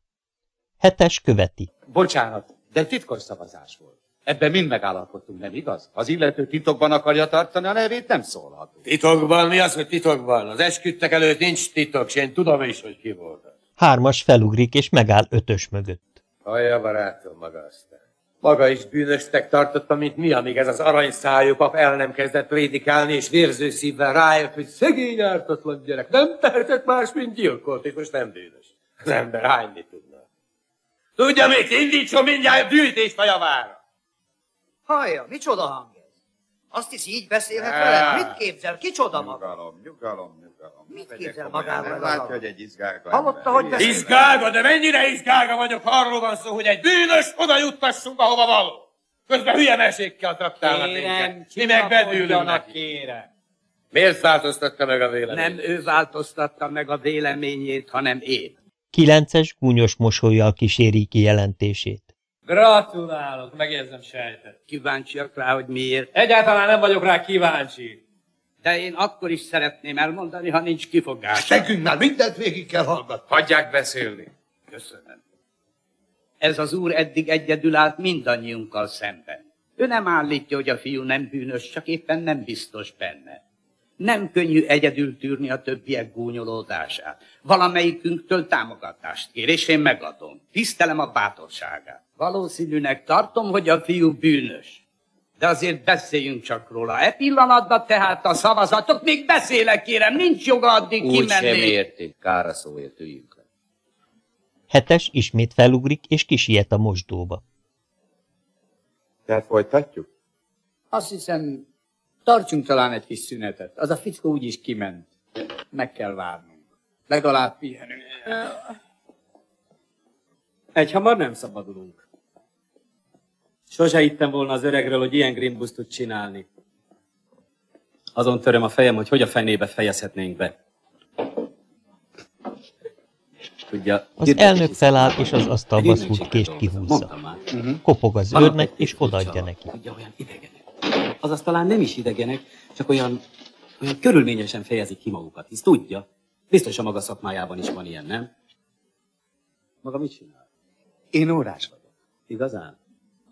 Hetes követi. Bocsánat, de titkos szavazás volt. Ebben mind megállapodtunk, nem igaz? Az illető titokban akarja tartani a nevét, nem szólhatunk. Titokban? Mi az, hogy titokban? Az esküdtek előtt nincs titok, és én tudom is, hogy ki volt. az. Hármas felugrik, és megáll ötös mögött. Hallja, barátom, maga aztán. Maga is bűnösnek tartotta, mint mi, amíg ez az aranyszájú pap el nem kezdett prédikálni, és vérző szívvel rájött, hogy szegény ártatlan gyerek nem tehetett más, mint gyilkolt, és most nem bűnös. Az ember hányni tudna. Tudja mit, indítson mindjárt bűjtést a javára! Hallja, micsoda hang ez? Azt hisz, így beszélhet Á. velem? Mit képzel? Kicsoda maga? Nyugalom, nyugalom, nyugalom. Mit képzel magáról Látja, hogy egy izgálga Hallotta, hogy beszél? Izgága, de mennyire izgága vagyok, arról van szó, hogy egy bűnös oda juttassunk, ahova való. Közben hülye mesékkel traktálnak minket. Mi meg csillapodjanak, neki. kérem. Miért változtatta meg a véleményt? Nem ő változtatta meg a véleményét, hanem én. Kilences gúnyos mosolyjal kíséri kijelentését. Gratulálok, megjegyzem sejtet. Kíváncsiak rá, hogy miért. Egyáltalán nem vagyok rá kíváncsi. De én akkor is szeretném elmondani, ha nincs kifogás. Nekünk már mindent végig kell hallgatni. Hagyják beszélni. Köszönöm. Ez az úr eddig egyedül állt mindannyiunkkal szemben. Ő nem állítja, hogy a fiú nem bűnös, csak éppen nem biztos benne. Nem könnyű egyedül tűrni a többiek gúnyolódását. Valamelyikünktől támogatást kér, és én megadom. Tisztelem a bátorságát. Valószínűnek tartom, hogy a fiú bűnös. De azért beszéljünk csak róla. E pillanatban tehát a szavazatok, még beszélek, kérem, nincs joga addig Úgy sem kimenni. értik, kára szóért üljünk le. Hetes ismét felugrik, és kisiet a mosdóba. Tehát folytatjuk? Azt hiszem, tartsunk talán egy kis szünetet. Az a fickó úgyis kiment. Meg kell várnunk. Legalább pihenünk. Egy hamar nem szabadulunk. Sose hittem volna az öregről, hogy ilyen grimbus tud csinálni. Azon töröm a fejem, hogy hogy a fenébe fejezhetnénk be. Tudja, Az elnök feláll, és az asztalba szúrt kést kihúzza. Kopog az őrnek, és odaadja neki. Tudja, olyan idegenek. Azaz talán nem is idegenek, csak olyan, olyan körülményesen fejezik ki magukat, hisz tudja. Biztos a maga szakmájában is van ilyen, nem? Maga mit csinál? Én órás vagyok. Igazán?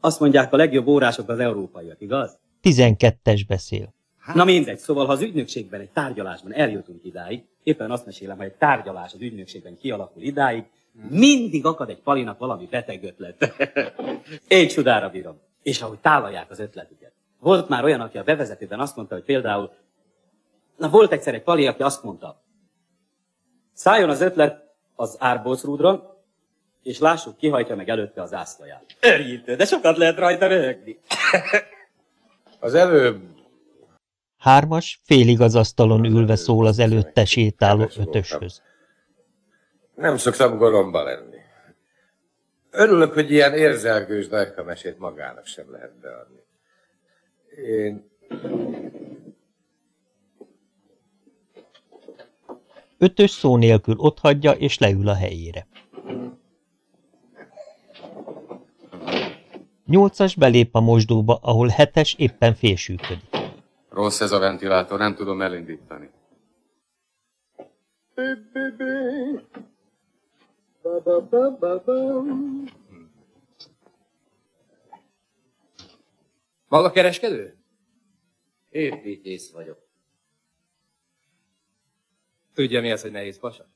Azt mondják, a legjobb órások az európaiak, igaz? Tizenkettes beszél. Na mindegy, szóval ha az ügynökségben, egy tárgyalásban eljutunk idáig, éppen azt mesélem, hogy egy tárgyalás az ügynökségben kialakul idáig, mindig akad egy palinak valami beteg ötlet. Én csodára bírom. És ahogy tálalják az ötletüket. Volt már olyan, aki a bevezetőben azt mondta, hogy például, na volt egyszer egy pali, aki azt mondta, szálljon az ötlet az árbócrúdra, és lássuk, ki hajtja meg előtte az ászlaját. Örjítő, de sokat lehet rajta röhögni. Az előbb Hármas félig az asztalon ülve szól az előtte sétáló ötöshöz. nem szoktam goromba lenni. Örülök, hogy ilyen érzelgős dajka mesét magának sem lehet beadni. Én Ötös szó nélkül otthagyja, és leül a helyére. Nyolcas belép a mosdóba, ahol hetes éppen félsűködik. Rossz ez a ventilátor, nem tudom elindítani. Maga kereskedő? Építész vagyok. Tudja, mi az, hogy nehéz pasa?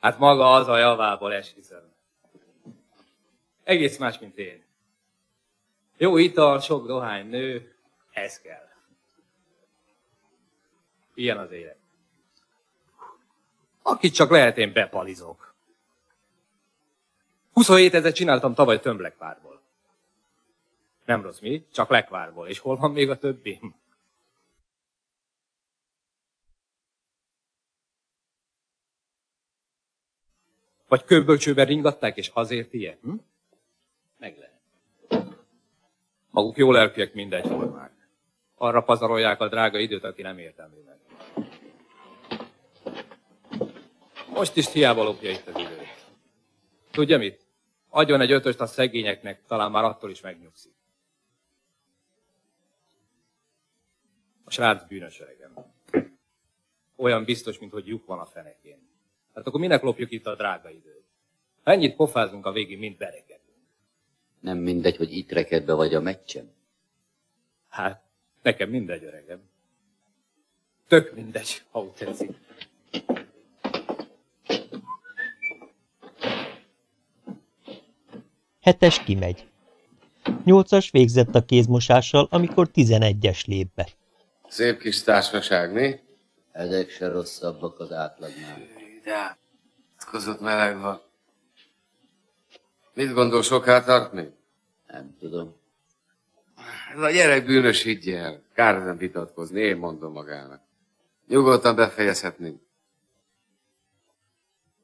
Hát maga az a javából esküszöm. Egész más, mint én. Jó ital, sok dohány nő, ez kell. Ilyen az élet. Akit csak lehet, én bepalizok. 27 ezer csináltam tavaly tömblekvárból. Nem rossz mi, csak lekvárból. És hol van még a többi? Vagy kőbölcsőben ringatták, és azért ilyen? Hm? Meg lehet. Maguk jó lelkiek mindegyformák. Arra pazarolják a drága időt, aki nem értelmű meg. Most is hiába lopja itt az időt. Tudja mit? Adjon egy ötöst a szegényeknek, talán már attól is megnyugszik. A srác bűnös öregem. Olyan biztos, mint hogy lyuk van a fenekén. Hát akkor minek lopjuk itt a drága időt? Ha ennyit pofázunk a végén, mint bereket. Nem mindegy, hogy itt rekedve vagy a meccsen. Hát, nekem mindegy, öregem. Tök mindegy, ha úgy tetszik. Hetes kimegy. Nyolcas végzett a kézmosással, amikor tizenegyes lép be. szép kis társaság, mi? Ezek se rosszabbak az átlagnál. De átkozott meleg van. Mit gondol, soká tart még? Nem tudom. Ez a gyerek bűnös higgyel. Kár ezen vitatkozni, én mondom magának. Nyugodtan befejezhetnénk.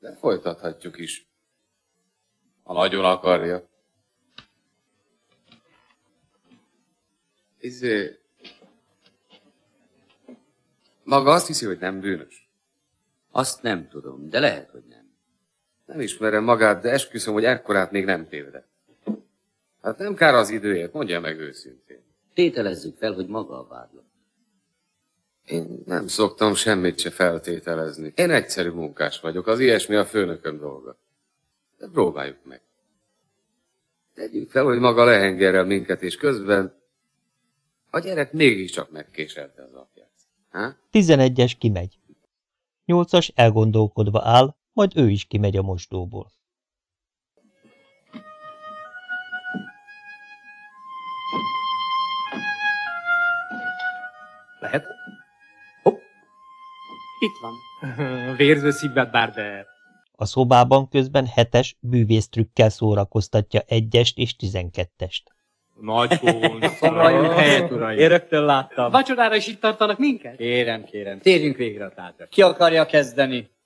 De folytathatjuk is. Ha nagyon akarja. Izé... Maga azt hiszi, hogy nem bűnös? Azt nem tudom, de lehet, hogy nem. Nem ismerem magát, de esküszöm, hogy ekkorát még nem tévedett. Hát nem kár az időért, mondja meg őszintén. Tételezzük fel, hogy maga a vádlott. Én nem szoktam semmit se feltételezni. Én egyszerű munkás vagyok, az ilyesmi a főnököm dolga. De próbáljuk meg. Tegyük fel, hogy maga lehengerel minket, és közben a gyerek mégiscsak megkéselte az apját. Ha? Tizenegyes kimegy. Nyolcas elgondolkodva áll, majd ő is kimegy a mosdóból. Lehet? Itt van. Vérző szíved Barber. A szobában közben hetes bűvésztrükkel szórakoztatja egyest és tizenkettest. Nagy Foglaljunk helyet, uraim. Én rögtön láttam. Vacsorára is itt tartanak minket? Kérem, kérem. Térjünk végre a tárgyra. Ki akarja kezdeni?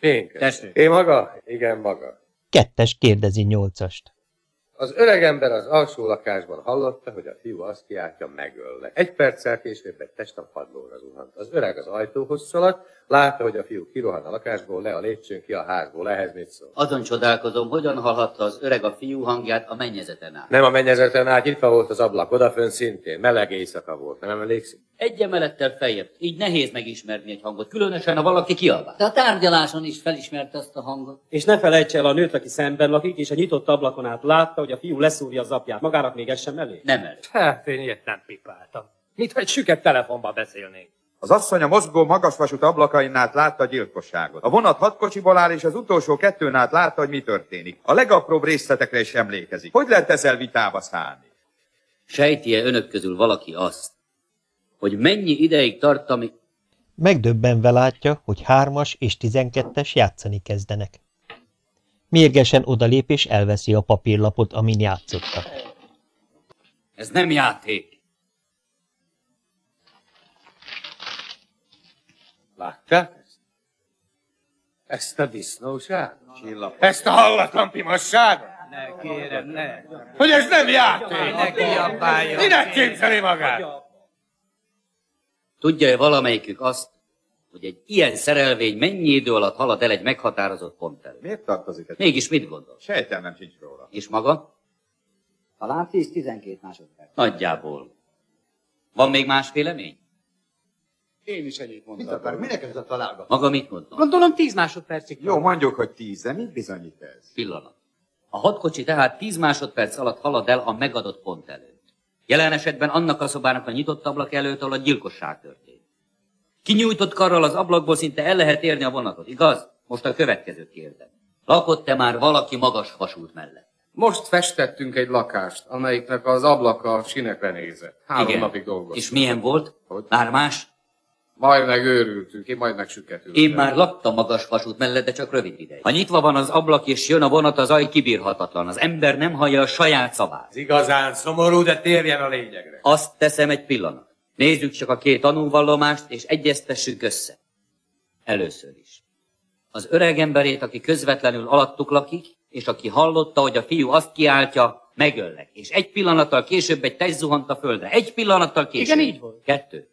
Én. Én maga? Igen, maga. Kettes kérdezi nyolcast. Az öreg ember az alsó lakásban hallotta, hogy a fiú azt kiáltja, megöllek. Egy perccel később egy test a padlóra zuhant. Az öreg az ajtóhoz szaladt, látta, hogy a fiú kirohan a lakásból, le a lépcsőn, ki a házból. Ehhez mit szól? Azon csodálkozom, hogyan hallhatta az öreg a fiú hangját a mennyezeten át. Nem a mennyezeten át, nyitva volt az ablak, odafön szintén, meleg éjszaka volt, nem emlékszik? Egy emelettel feljebb, így nehéz megismerni egy hangot, különösen ha valaki kiabál. De a tárgyaláson is felismerte azt a hangot. És ne felejts el a nőt, aki szemben lakik, és a nyitott ablakon át látta, hogy a fiú leszúrja az apját. Magának még ez sem elég? Nem elég. Hát én ilyet nem pipáltam. Mit, egy süket telefonba beszélnék. Az asszony a mozgó magasvasút ablakain át látta a gyilkosságot. A vonat hat kocsiból áll, és az utolsó kettőn át látta, hogy mi történik. A legapróbb részletekre is emlékezik. Hogy lehet ezzel vitába szállni? Sejti-e önök közül valaki azt, hogy mennyi ideig tart, ami... Megdöbbenve látja, hogy hármas és tizenkettes játszani kezdenek. Mérgesen odalép és elveszi a papírlapot, amin játszottak. Ez nem játék. Látták ezt? Ezt a disznóságot? Ezt a hallatlan pimasságot? Ne, kérem, ne. Hogy ez nem játék? Ne kiabáljon. Minek képzeli magát? Tudja-e valamelyikük azt, hogy egy ilyen szerelvény mennyi idő alatt halad el egy meghatározott pont elő? Miért tartozik ez? Mégis mit gondol? Sejtelmem sincs róla. És maga? Talán 10-12 másodperc. Nagyjából. Van még más vélemény? Én is ennyit Mit mondtam. akar? Minek ez a találgatás? Maga mit gondol? Gondolom 10 másodpercig. Jó, mondjuk, hogy tíz, de mit bizonyít ez? Pillanat. A hat kocsi tehát 10 másodperc alatt halad el a megadott pont előtt. Jelen esetben annak a szobának a nyitott ablak előtt, ahol a gyilkosság történt. Kinyújtott karral az ablakból szinte el lehet érni a vonatot, igaz? Most a következőt kérdem. Lakott-e már valaki magas vasút mellett? Most festettünk egy lakást, amelyiknek az ablaka a sinekre nézett. Három Igen. napig dolgoztunk. És milyen volt? Már más? Majd megőrültünk, én majd megsüketültem. Én már laktam magas vasút mellett, de csak rövid ideig. Ha nyitva van az ablak és jön a vonat, az aj kibírhatatlan. Az ember nem hallja a saját szavát. Ez igazán szomorú, de térjen a lényegre. Azt teszem egy pillanat. Nézzük csak a két tanúvallomást, és egyeztessük össze. Először is. Az öreg emberét, aki közvetlenül alattuk lakik, és aki hallotta, hogy a fiú azt kiáltja, megöllek. És egy pillanattal később egy test zuhant a földre. Egy pillanattal később. Igen, így volt. Kettő.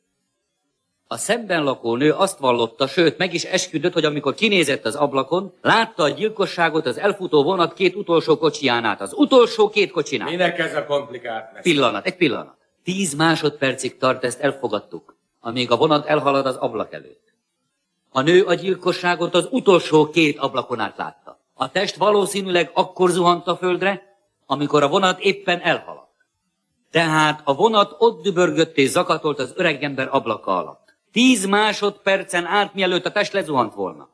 A szemben lakó nő azt vallotta, sőt, meg is esküdött, hogy amikor kinézett az ablakon, látta a gyilkosságot az elfutó vonat két utolsó kocsiján át. Az utolsó két kocsinál. Minek ez a komplikált messze? Pillanat, egy pillanat. Tíz másodpercig tart, ezt elfogadtuk, amíg a vonat elhalad az ablak előtt. A nő a gyilkosságot az utolsó két ablakon át látta. A test valószínűleg akkor zuhant a földre, amikor a vonat éppen elhaladt. Tehát a vonat ott dübörgött és zakatolt az öregember ablaka alatt. Tíz másodpercen át, mielőtt a test lezuhant volna.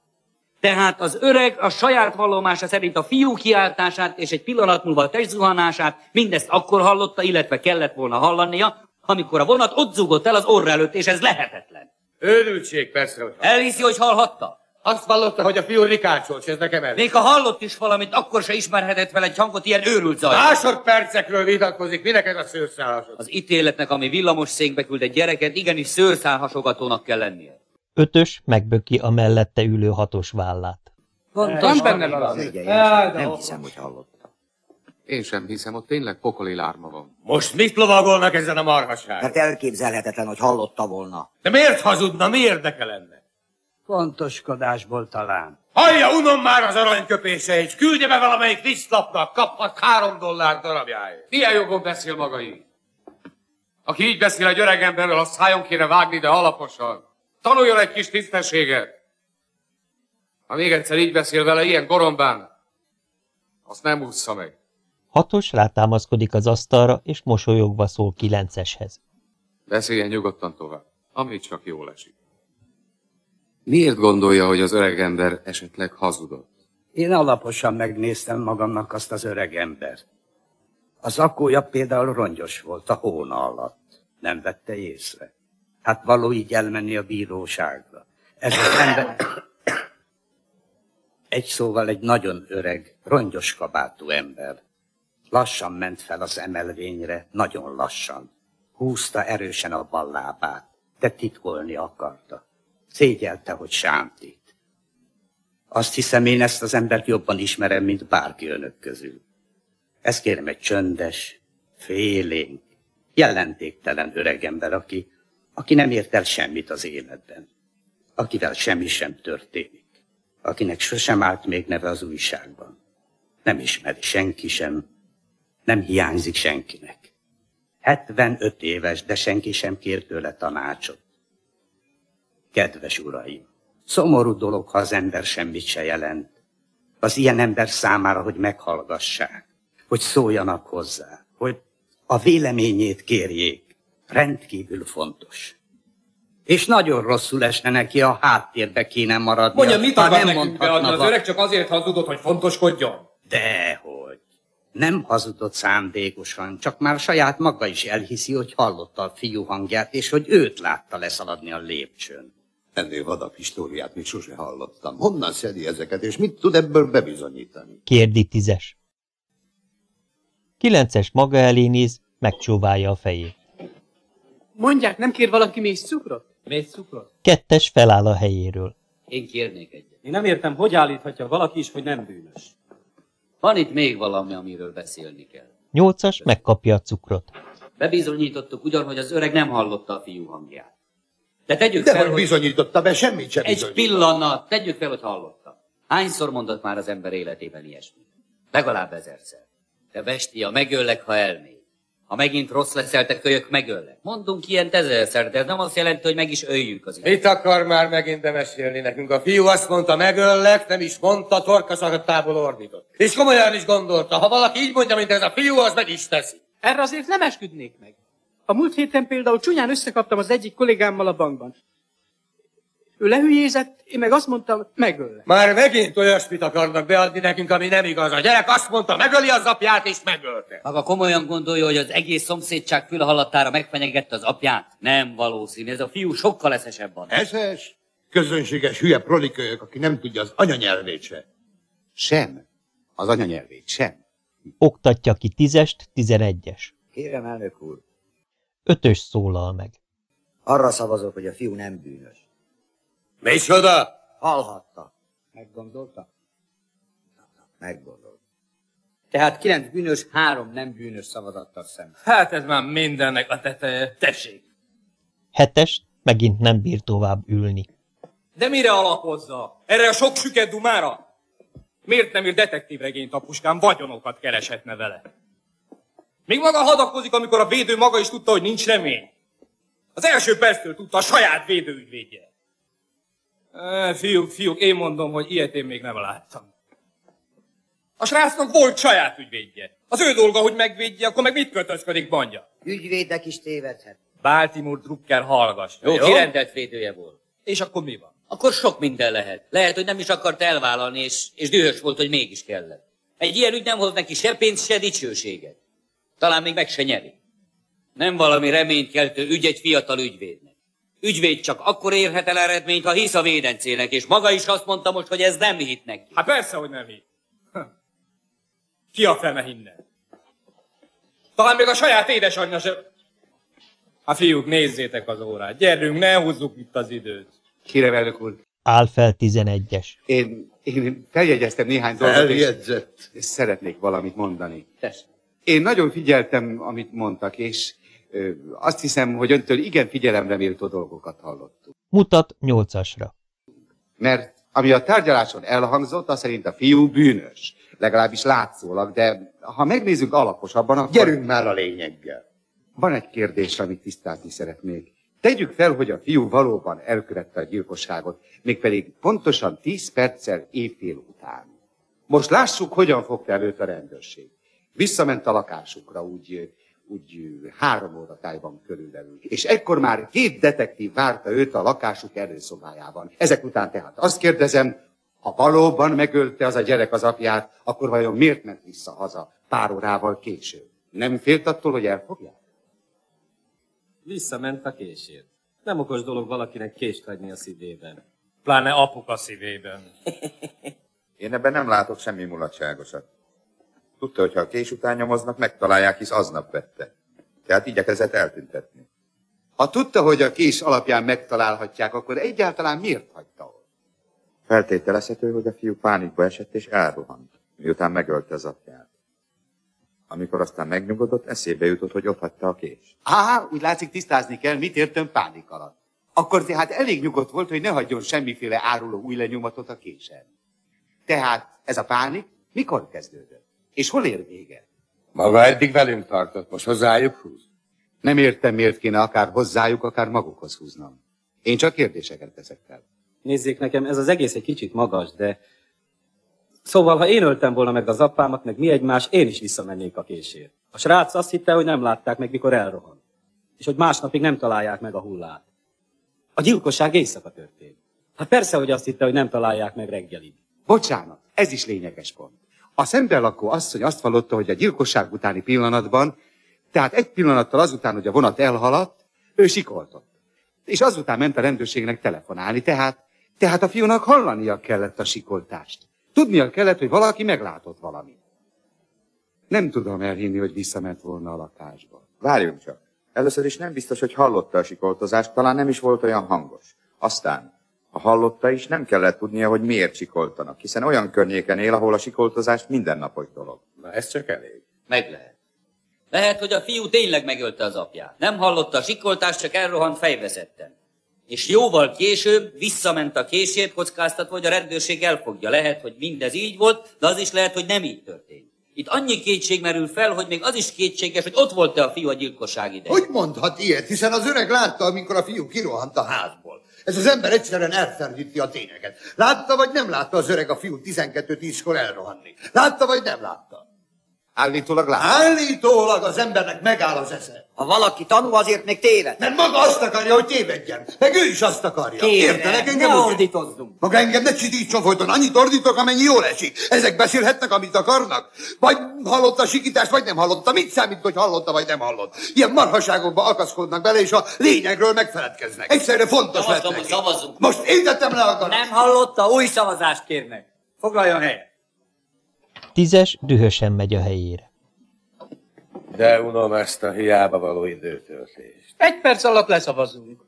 Tehát az öreg a saját vallomása szerint a fiú kiáltását és egy pillanat múlva a testzuhanását mindezt akkor hallotta, illetve kellett volna hallania, amikor a vonat ott zugott el az orra előtt, és ez lehetetlen. Őrültség, persze, hogy Elhiszi, hogy hallhatta? Azt vallotta, hogy a fiú rikácsolt, és ez nekem elég. Még ha hallott is valamit, akkor se ismerhetett fel egy hangot ilyen őrült zaj. Másodpercekről vitatkozik, minek ez a szőrszálasod? Az ítéletnek, ami villamos székbe küld egy gyereket, igenis szőrszálhasogatónak kell lennie. Ötös megböki a mellette ülő hatos vállát. Van benne valami. Nem hiszem, hogy hallottam. Én sem hiszem, ott tényleg pokoli lárma van. Most mit lovagolnak ezen a marhaság? Mert elképzelhetetlen, hogy hallotta volna. De miért hazudna, mi érdeke lenne? Fontoskodásból talán. Hallja, unom már az aranyköpéseit, küldje be valamelyik lisztlapnak, kaphat három dollár darabjáért. Milyen jogon beszél maga így? Aki így beszél egy öreg emberrel, azt szájon kéne vágni, de alaposan. Tanuljon egy kis tisztességet. Ha még egyszer így beszél vele, ilyen gorombán, azt nem ússza meg. Hatos rátámaszkodik az asztalra, és mosolyogva szól kilenceshez. Beszéljen nyugodtan tovább, amit csak jól esik. Miért gondolja, hogy az öreg ember esetleg hazudott? Én alaposan megnéztem magamnak azt az öreg embert. Az akkója például rongyos volt a hóna alatt. Nem vette észre. Hát való így elmenni a bíróságra. Ez az ember... Egy szóval egy nagyon öreg, rongyos kabátú ember. Lassan ment fel az emelvényre, nagyon lassan. Húzta erősen a bal lábát, de titkolni akarta. Szégyelte, hogy sántít. Azt hiszem, én ezt az embert jobban ismerem, mint bárki önök közül. Ez kérem egy csöndes, félénk, jelentéktelen öregember, aki, aki nem ért el semmit az életben, akivel semmi sem történik, akinek sosem állt még neve az újságban. Nem ismeri senki sem, nem hiányzik senkinek. 75 éves, de senki sem kér tőle tanácsot. Kedves uraim, szomorú dolog, ha az ember semmit se jelent. Az ilyen ember számára, hogy meghallgassák, hogy szóljanak hozzá, hogy a véleményét kérjék. Rendkívül fontos. És nagyon rosszul esne neki, a háttérbe kéne maradni. Mondja, mit akar nem nekünk beadni? Az öreg csak azért hazudott, hogy fontoskodjon? Dehogy. Nem hazudott szándékosan, csak már saját maga is elhiszi, hogy hallotta a fiú hangját, és hogy őt látta leszaladni a lépcsőn. Ennél vadabb históriát még sose hallottam. Honnan szedi ezeket, és mit tud ebből bebizonyítani? Kérdi tízes. Kilences maga elé néz, megcsóválja a fejét. Mondják, nem kér valaki mély cukrot? Mély cukrot? Kettes feláll a helyéről. Én kérnék egyet. Én nem értem, hogy állíthatja valaki is, hogy nem bűnös. Van itt még valami, amiről beszélni kell. Nyolcas megkapja a cukrot. Bebizonyítottuk ugyan, hogy az öreg nem hallotta a fiú hangját. De tegyük De fel, hogy bizonyította be, semmit sem Egy pillanat, tegyük fel, hogy hallotta. Hányszor mondott már az ember életében ilyesmit? Legalább ezerszer. Te bestia, megöllek, ha elmész. Ha megint rossz leszel, te kölyök, megöllek. Mondunk ilyent ezerszer, de ez nem azt jelenti, hogy meg is öljük az Mit akar már megint mesélni nekünk? A fiú azt mondta, megöllek, nem is mondta, torka szakadtából ordított. És komolyan is gondolta, ha valaki így mondja, mint ez a fiú, az meg is teszi. Erre azért nem esküdnék meg. A múlt héten például csúnyán összekaptam az egyik kollégámmal a bankban. Ő lehülyézett, én meg azt mondtam, megöllek. Már megint olyasmit akarnak beadni nekünk, ami nem igaz. A gyerek azt mondta, megöli az apját, és megölte. Maga komolyan gondolja, hogy az egész szomszédság fülhallatára megfenyegette az apját? Nem valószínű, ez a fiú sokkal leszesebb van. Eszes, közönséges hülye prolikölyök, aki nem tudja az anyanyelvét se. Sem. Az anyanyelvét sem. Oktatja ki tízest, tizenegyes. Kérem, elnök úr, Ötös szólal meg. arra szavazok, hogy a fiú nem bűnös. Micsoda? Hallhatta. Meggondolta? Meggondolt. Tehát kilenc bűnös, három nem bűnös szavazattal szemben. Hát ez már mindennek a teteje. Tessék. Hetes megint nem bír tovább ülni. De mire alapozza? Erre a sok süket dumára? Miért nem ír detektívregényt a puskán, vagyonokat kereshetne vele? Még maga hadakozik, amikor a védő maga is tudta, hogy nincs remény. Az első perctől tudta a saját védőügyvédje. E, fiúk, fiúk, én mondom, hogy ilyet én még nem láttam. A srácnak volt saját ügyvédje. Az ő dolga, hogy megvédje, akkor meg mit kötözködik, bandja? Ügyvédek is tévedhet. Baltimore Drucker hallgass. Jó, kirendelt védője volt. És akkor mi van? Akkor sok minden lehet. Lehet, hogy nem is akart elvállalni, és, és dühös volt, hogy mégis kellett. Egy ilyen ügy nem hoz neki se pénzt, se dicsőséget. Talán még meg se nyeri. Nem valami reménykeltő ügy egy fiatal ügyvédnek. Ügyvéd csak akkor érhet el eredményt, ha hisz a védencének, és maga is azt mondta most, hogy ez nem hit neki. Hát persze, hogy nem hitt. Ha. Ki a fene hinne? Talán még a saját édesanyja sem... Hát fiúk, nézzétek az órát. Gyerünk, ne húzzuk itt az időt. Kérem, elnök úr, Áll fel tizenegyes. én, én feljegyeztem néhány dolgot, és, Feljegyzett. és szeretnék valamit mondani. Tessék. Én nagyon figyeltem, amit mondtak, és azt hiszem, hogy öntől igen figyelemre méltó dolgokat hallottunk. Mutat nyolcasra. Mert ami a tárgyaláson elhangzott, az szerint a fiú bűnös. Legalábbis látszólag, de ha megnézzük alaposabban, akkor... Gyerünk már a lényeggel. Van egy kérdés, amit tisztázni szeretnék. Tegyük fel, hogy a fiú valóban elkövette a gyilkosságot, mégpedig pontosan 10 perccel éjfél után. Most lássuk, hogyan fogta előtt a rendőrség. Visszament a lakásukra, úgy, úgy három óra tájban körülbelül. És ekkor már két detektív várta őt a lakásuk előszobájában. Ezek után tehát azt kérdezem, ha valóban megölte az a gyerek az apját, akkor vajon miért ment vissza haza pár órával később? Nem félt attól, hogy elfogják? Visszament a késért. Nem okos dolog valakinek kést hagyni a szívében. Pláne apuka szívében. Én ebben nem látok semmi mulatságosat. Tudta, hogy ha a kés után nyomoznak, megtalálják, hisz aznap vette. Tehát igyekezett eltüntetni. Ha tudta, hogy a kés alapján megtalálhatják, akkor egyáltalán miért hagyta ott? Feltételezhető, hogy a fiú pánikba esett és elrohant, miután megölte az apját. Amikor aztán megnyugodott, eszébe jutott, hogy ott hagyta a kést. Á, úgy látszik tisztázni kell, mit értem pánik alatt. Akkor tehát elég nyugodt volt, hogy ne hagyjon semmiféle áruló új lenyomatot a késen. Tehát ez a pánik mikor kezdődött? És hol ér vége? Maga eddig velünk tartott, most hozzájuk húz. Nem értem, miért kéne akár hozzájuk, akár magukhoz húznom. Én csak kérdéseket teszek fel. Nézzék nekem, ez az egész egy kicsit magas, de... Szóval, ha én öltem volna meg az apámat, meg mi egymás, én is visszamennék a késért. A srác azt hitte, hogy nem látták meg, mikor elrohan. És hogy másnapig nem találják meg a hullát. A gyilkosság éjszaka történt. Hát persze, hogy azt hitte, hogy nem találják meg reggelig. Bocsánat, ez is lényeges pont. A szemben lakó asszony azt vallotta, hogy a gyilkosság utáni pillanatban, tehát egy pillanattal azután, hogy a vonat elhaladt, ő sikoltott. És azután ment a rendőrségnek telefonálni, tehát, tehát a fiúnak hallania kellett a sikoltást. Tudnia kellett, hogy valaki meglátott valamit. Nem tudom elhinni, hogy visszament volna a lakásba. Várjunk csak. Először is nem biztos, hogy hallotta a sikoltozást, talán nem is volt olyan hangos. Aztán, ha hallotta is, nem kellett tudnia, hogy miért sikoltanak, hiszen olyan környéken él, ahol a sikoltozás mindennapos dolog. Na ez csak elég. Meg lehet. Lehet, hogy a fiú tényleg megölte az apját. Nem hallotta a sikoltást, csak elrohant fejvezetten. És jóval később visszament a késért, kockáztatva, hogy a rendőrség elfogja. Lehet, hogy mindez így volt, de az is lehet, hogy nem így történt. Itt annyi kétség merül fel, hogy még az is kétséges, hogy ott volt-e a fiú a gyilkosság idején. Hogy mondhat ilyet, hiszen az öreg látta, amikor a fiú kirohant a házból. Ez az ember egyszerűen elferdíti a tényeket. Látta vagy nem látta az öreg a fiú 12-10-kor elrohanni? Látta vagy nem látta? Állítólag látta. Állítólag az embernek megáll az esze. Ha valaki tanul, azért még téved. Mert maga azt akarja, hogy tévedjen. Meg ő is azt akarja. Kérem, Értelek engem? ne úgy? ordítozzunk. Maga engem ne csitítson folyton, annyit ordítok, amennyi jól esik. Ezek beszélhetnek, amit akarnak? Vagy hallotta a sikítást, vagy nem hallotta. Mit számít, hogy hallotta, vagy nem hallott? Ilyen marhaságokba akaszkodnak bele, és a lényegről megfeledkeznek. Egyszerre fontos lett Javaslom, hogy neki. Most én tettem le a garat. Nem hallotta, új szavazást kérnek. Foglaljon helyet. Tízes dühösen megy a helyére. De unom ezt a hiába való időtöltést. Egy perc alatt leszavazunk.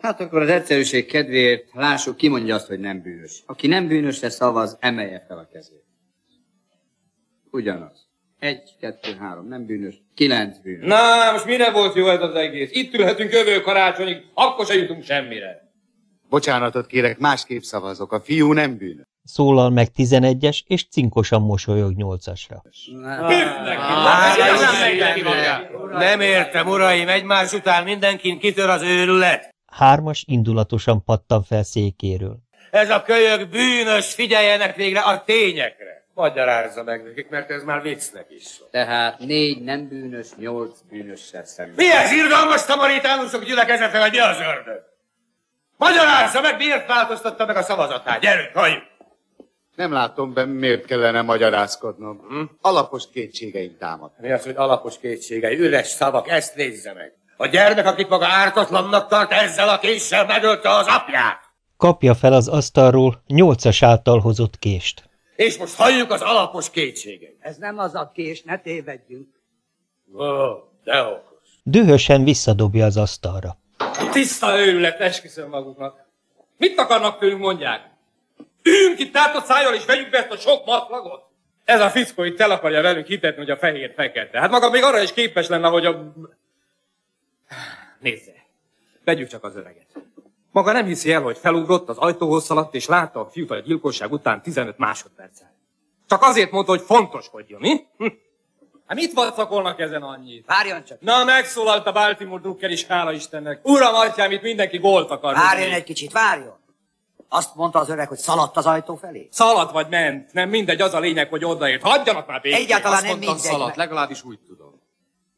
Hát akkor az egyszerűség kedvéért lássuk, ki mondja azt, hogy nem bűnös. Aki nem bűnösre szavaz, emelje fel a kezét. Ugyanaz. Egy, kettő, három, nem bűnös. Kilenc bűnös. Na, most mire volt jó ez az egész? Itt ülhetünk jövő karácsonyig, akkor se jutunk semmire. Bocsánatot kérek, másképp szavazok. A fiú nem bűnös. Szólal meg tizenegyes, és cinkosan mosolyog nyolcasra. Nem értem, uraim, egymás után mindenkin kitör az őrület. Hármas indulatosan pattan fel székéről. Ez a kölyök bűnös, figyeljenek végre a tényekre. Magyarázza meg nekik, mert ez már viccnek is. Tehát négy nem bűnös, nyolc bűnössel szemben. Mi ez, irgalmas tamaritánusok gyülekezete, vagy mi az ördög? Magyarázza meg, miért változtatta meg a szavazatát. Gyerünk, halljuk! Nem látom be, miért kellene magyarázkodnom. Hm? Alapos kétségeim támad. Mi az, hogy alapos kétségei, üres szavak, ezt nézze meg. A gyermek, akit maga ártatlannak tart, ezzel a késsel megölte az apját. Kapja fel az asztalról nyolcas által hozott kést. És most halljuk az alapos kétségeit. Ez nem az a kés, ne tévedjünk. Ó, de okos. Dühösen visszadobja az asztalra. Tiszta őrület, esküszöm maguknak. Mit akarnak tőlünk, mondják? Üljünk itt tátott szájjal, és vegyük be ezt a sok matlagot? Ez a fickó itt el akarja velünk hitetni, hogy a fehér fekete. Hát maga még arra is képes lenne, hogy a... Nézze, vegyük csak az öreget. Maga nem hiszi el, hogy felugrott, az ajtóhoz szaladt, és látta a fiút a gyilkosság után 15 másodperccel. Csak azért mondta, hogy fontoskodjon, mi? Hm. Hát mit vacakolnak ezen annyit? Várjon csak. Na, megszólalt a Baltimore Drucker is, hála Istennek. Uram, atyám, itt mindenki gólt akar. Várjon egy kicsit, várjon. Azt mondta az öreg, hogy szaladt az ajtó felé. Szaladt vagy ment, nem mindegy, az a lényeg, hogy odaért. Hagyjanak már békén. Egyáltalán Azt nem mondtam, mindegy, szaladt, legalábbis úgy tudom.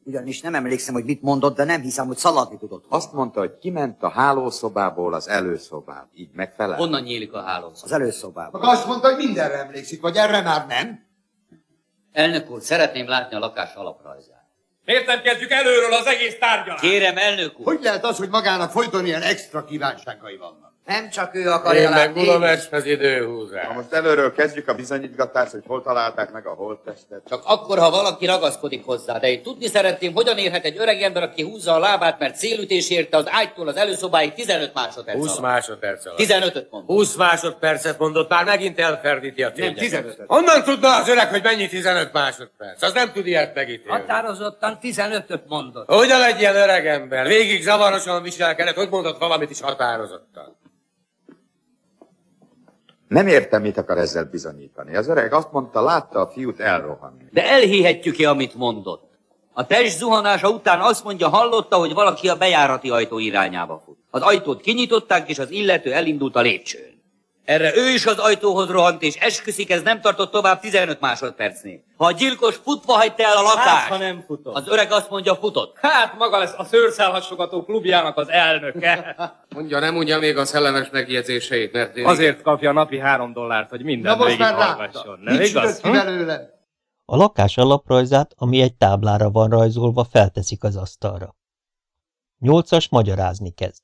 Ugyanis nem emlékszem, hogy mit mondott, de nem hiszem, hogy szaladni tudott. Azt mondta, hogy kiment a hálószobából az előszobába. Így megfelel? Honnan nyílik a hálózat? Az előszobában. Maga azt mondta, hogy mindenre emlékszik, vagy erre már nem? Elnök úr, szeretném látni a lakás alaprajzát. Miért nem kezdjük előről az egész tárgyalást? Kérem, elnök úr! Hogy lehet az, hogy magának folyton ilyen extra kívánságai vannak? Nem csak ő akarja Én meg látni. Budapesthez időhúzás. Ha most előről kezdjük a bizonyítgatást, hogy hol találták meg a holttestet. Csak akkor, ha valaki ragaszkodik hozzá. De én tudni szeretném, hogyan érhet egy öreg ember, aki húzza a lábát, mert célütés érte az ágytól az előszobáig 15 másodperc 20 alatt. másodperc alatt. 15-öt mondom. 20 másodpercet mondott, már megint elferdíti a tényeket. 15-öt. Honnan tudna az öreg, hogy mennyi 15 másodperc? Az nem tud ilyet megítélni. Határozottan 15-öt mondott. Hogyan egy ilyen öreg ember? Végig zavarosan viselkedett, hogy mondott valamit is határozottan. Nem értem, mit akar ezzel bizonyítani. Az öreg azt mondta, látta a fiút elrohanni. De elhihetjük-e, amit mondott? A test zuhanása után azt mondja, hallotta, hogy valaki a bejárati ajtó irányába fut. Az ajtót kinyitották, és az illető elindult a lépcsőn. Erre ő is az ajtóhoz rohant, és esküszik, ez nem tartott tovább 15 másodpercnél. Ha a gyilkos futva hagyta el a lakást, Hát, ha nem futott. az öreg azt mondja, futott. Hát maga lesz a szőrszálhassogató klubjának az elnöke. Mondja, nem mondja még a szellemes megjegyzéseit, mert én... Azért kapja napi három dollárt, hogy minden Na most végig már hallgasson. Nem Mit igaz? ki Hm? belőle? A lakás alaprajzát, ami egy táblára van rajzolva, felteszik az asztalra. Nyolcas magyarázni kezd.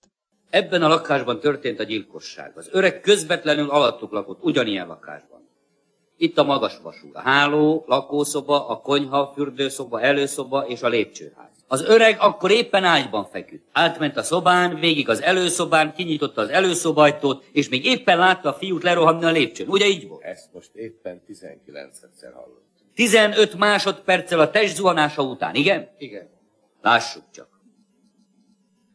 Ebben a lakásban történt a gyilkosság. Az öreg közvetlenül alattuk lakott, ugyanilyen lakásban. Itt a magas vasú, a háló, lakószoba, a konyha, fürdőszoba, előszoba és a lépcsőház. Az öreg akkor éppen ágyban feküdt. Átment a szobán, végig az előszobán, kinyitotta az előszobajtót, és még éppen látta a fiút lerohanni a lépcsőn. Ugye így volt? Ezt most éppen 19-szer hallott. 15 másodperccel a test zuhanása után, igen? Igen. Lássuk csak.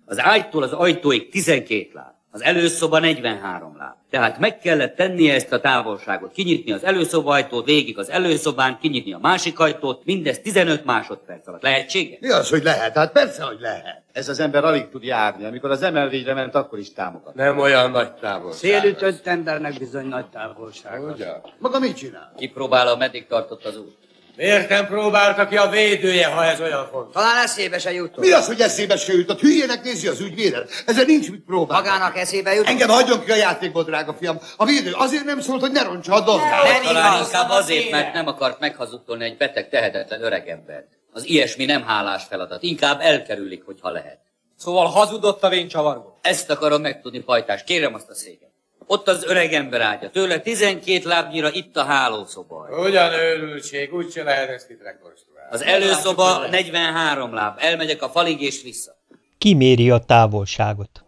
Az ágytól az ajtóig 12 láb, az előszoba 43 láb. Tehát meg kellett tennie ezt a távolságot, kinyitni az előszoba ajtót, végig az előszobán, kinyitni a másik ajtót, mindez 15 másodperc alatt. Lehetséges? Mi az, hogy lehet? Hát persze, hogy lehet. Ez az ember alig tud járni. Amikor az emelvényre ment, akkor is támogat. Nem olyan nagy távolság. Szélütött embernek bizony nagy távolság. Ugye? Maga mit csinál? Kipróbálom, meddig tartott az út. Miért nem próbálta ki a védője, ha ez olyan fontos? Talán eszébe se jutott. Mi az, hogy eszébe se jutott? Hülyének nézi az ügyvédet. Ezzel nincs mit próbálni. Magának eszébe jutott? Engem hagyjon ki a játékból, drága fiam. A védő azért nem szólt, hogy ne roncsa a dolgát. Nem Talán igaz. inkább azért, mert nem akart meghazudtolni egy beteg, tehetetlen öregembert. Az ilyesmi nem hálás feladat, inkább elkerülik, hogyha lehet. Szóval hazudott a vénycsavargó. Ezt akarom megtudni, pajtás. Kérem azt a széket. Ott az öreg ember ágya. Tőle 12 lábnyira itt a hálószoba. Ugyan őrültség, úgyse lehet ezt itt rekonstruálni. Az előszoba 43 láb. Elmegyek a falig és vissza. Kiméri a távolságot.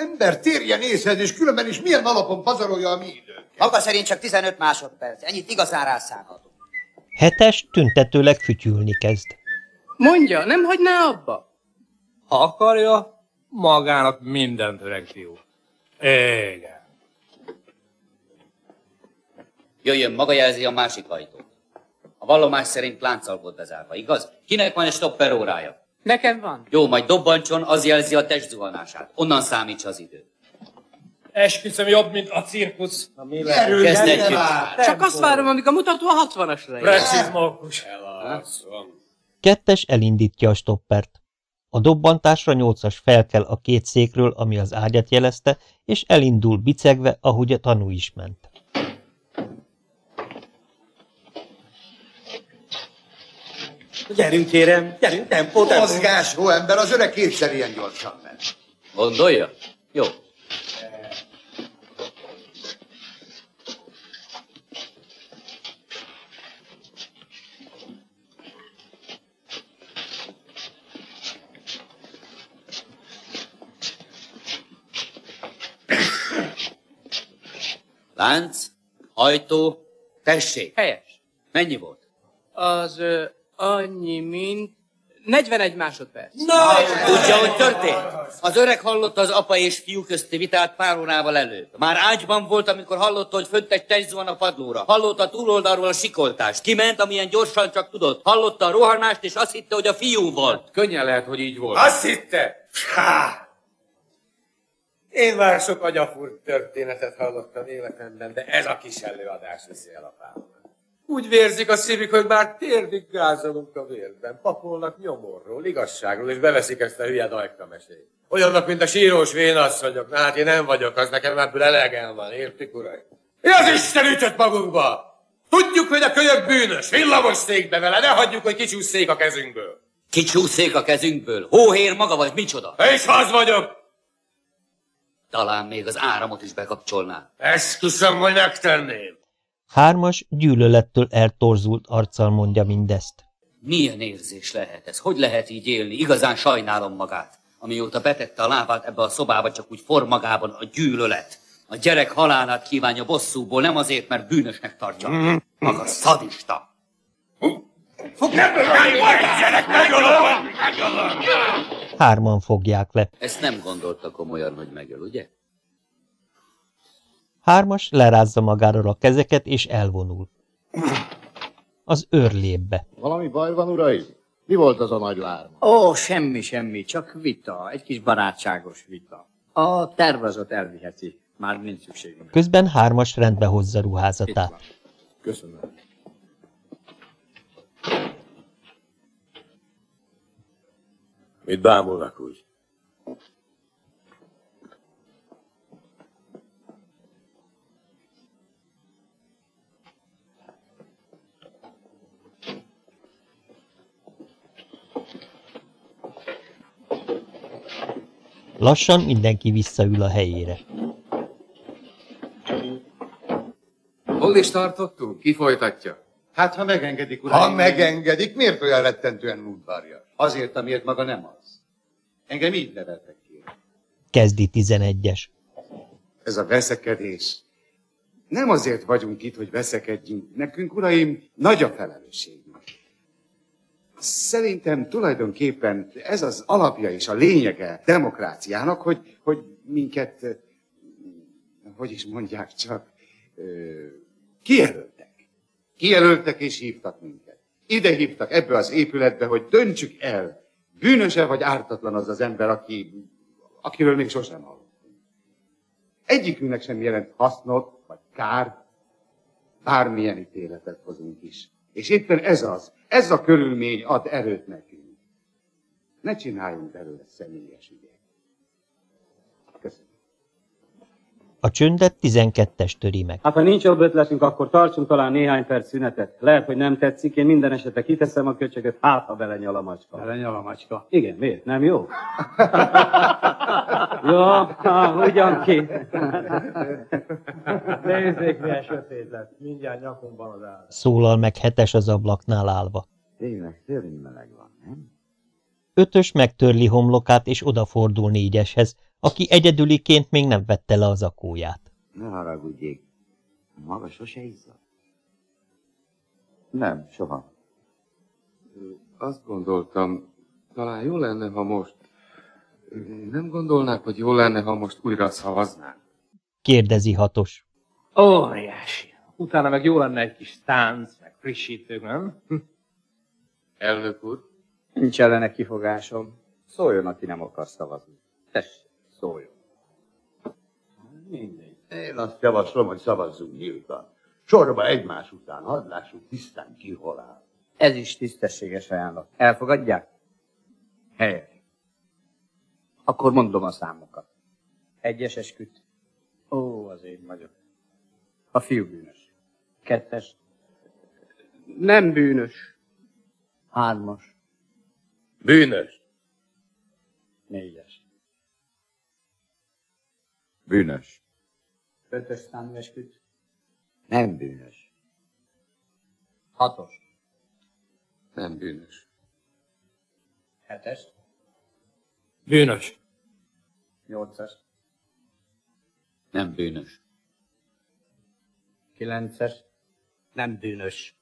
Ember, térjen észhez, és különben is milyen alapon pazarolja a mi időnk. Maga szerint csak 15 másodperc. Ennyit igazán rászállhatunk. Hetes tüntetőleg fütyülni kezd. Mondja, nem hagyná abba? Ha akarja, magának mindent öreg fiú. Igen. Jöjjön, maga jelzi a másik ajtót. A vallomás szerint lánccal volt bezárva, igaz? Kinek van egy stopper órája? Nekem van. Jó, majd dobbancson, az jelzi a test zuhanását. Onnan számítsa az időt. Esküszöm jobb, mint a cirkusz. Na mi? Gyerünk, gyere már! Csak azt várom, amíg a mutató a 60-asra ér. Precizmokus. Elalszom. Kettes elindítja a stoppert. A dobbantásra nyolcas felkel a két székről, ami az ágyat jelezte, és elindul bicegve, ahogy a tanú is ment. Gyerünk kérem, gyerünk, tempó, tempó. Mozgásó ember, az öreg kétszer ilyen gyorsan ment. Gondolja? Jó. Lánc, ajtó, tessék. Helyes. Mennyi volt? Az ö, annyi, mint 41 másodperc. Tudja, hogy történt? Az öreg hallotta az apa és fiú közti vitát pár órával előbb. Már ágyban volt, amikor hallotta, hogy fönt egy test zuhan a padlóra. Hallotta a túloldalról a sikoltást. Kiment, amilyen gyorsan csak tudott. Hallotta a rohanást, és azt hitte, hogy a fiú volt. Könnyen lehet, hogy így volt. Azt hitte? Há! Én már sok agyafúrt történetet hallottam életemben, de ez a kis előadás viszi el a. Úgy vérzik a szívük, hogy már térdig gázolunk a vérben, papolnak nyomorról, igazságról, és beveszik ezt a hülye dajka mesét. Olyanok, mint a sírós vénasszonyok. Na hát én nem vagyok, az nekem ebből elegem van, értik, uraim? Mi az Isten ütött magunkba? Tudjuk, hogy a kölyök bűnös, villamos székbe vele, ne hagyjuk, hogy kicsúszszék a kezünkből. Kicsúszék a kezünkből. Hóhér maga vagy micsoda? És az vagyok! Talán még az áramot is bekapcsolná. Esküszöm, hogy megtenném. Hármas gyűlölettől eltorzult arccal mondja mindezt. Milyen érzés lehet ez? Hogy lehet így élni? Igazán sajnálom magát. Amióta betette a lábát ebbe a szobába, csak úgy for magában a gyűlölet. A gyerek halálát kívánja bosszúból, nem azért, mert bűnösnek tartja. Maga szadista. Fog nem gyerek, megölöm! Hárman fogják le. Ezt nem gondolta komolyan, hogy megöl, ugye? Hármas lerázza magára a kezeket és elvonul. Az őr lép be. Valami baj van, uraim? Mi volt az a nagy lárma? Ó, semmi, semmi, csak vita, egy kis barátságos vita. A tervezet elviheti, már nincs szükségünk. Közben hármas rendbe hozza ruházatát. Köszönöm. Mit bámulnak úgy? Lassan mindenki visszaül a helyére. Hol is tartottunk? Ki folytatja? Hát, ha megengedik, uraim. Ha megengedik, miért olyan rettentően udvarjas? Azért, amiért maga nem az. Engem így neveltek ki. Kezdi tizenegyes. Ez a veszekedés. Nem azért vagyunk itt, hogy veszekedjünk. Nekünk, uraim, nagy a felelősségünk. Szerintem tulajdonképpen ez az alapja és a lényege demokráciának, hogy, hogy minket, hogy is mondják csak, ö, kijelöltek. És hívtak minket. Ide hívtak ebbe az épületbe, hogy döntsük el, bűnöse vagy ártatlan az az ember, aki, akiről még sosem hallottunk. Egyikünknek sem jelent hasznot vagy kár, bármilyen ítéletet hozunk is. És éppen ez az, ez a körülmény ad erőt nekünk. Ne csináljunk belőle személyes ügyet. A csöndet tizenkettes töri meg. Hát ha nincs jobb ötletünk, akkor tartsunk talán néhány perc szünetet. Lehet, hogy nem tetszik, én minden esetre kiteszem a köcsögöt, hát ha belenyal a macska. Belenyal a macska. Igen, miért? Nem jó? jó, ha, ugyan ki. Nézzék, milyen sötét lett. Mindjárt nyakunkban az áll. Szólal meg hetes az ablaknál állva. Tényleg, törni meleg van, nem? Ötös megtörli homlokát és odafordul négyeshez, aki egyedüliként még nem vette le az akóját. Ne haragudjék. Maga sose izzad? Nem, soha. Azt gondoltam, talán jó lenne, ha most... Nem gondolnák, hogy jó lenne, ha most újra szavaznánk? Kérdezi hatos. Óriási. Utána meg jó lenne egy kis tánc, meg frissítők, nem? Hm. Elnök úr? Nincs ellene kifogásom. Szóljon, aki nem akar szavazni. Tessék, szóljon. Mindegy. Én azt javaslom, hogy szavazzunk nyíltan. Sorba egymás után, hadd lássuk tisztán ki hol áll. Ez is tisztességes ajánlat. Elfogadják? Helyes. Akkor mondom a számokat. Egyes esküt. Ó, az én vagyok. A fiú bűnös. Kettes. Nem bűnös. Hármas. Bűnös. Négyes. Bűnös. Ötös számú esküt. Nem bűnös. Hatos. Nem bűnös. Hetes. Bűnös. Nyolcas. Nem bűnös. Kilences. Nem bűnös.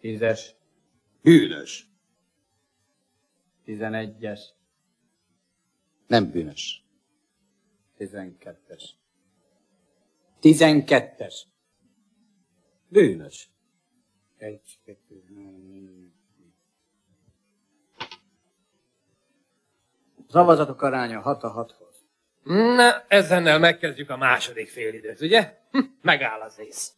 Tízes. Bűnös. Tizenegyes. Nem bűnös. Tizenkettes. Tizenkettes. Bűnös. Egy, kettő, három. Szavazatok aránya 6 a 6-hoz. Na, ezennel megkezdjük a második félidőt, ugye? Hm, megáll az ész.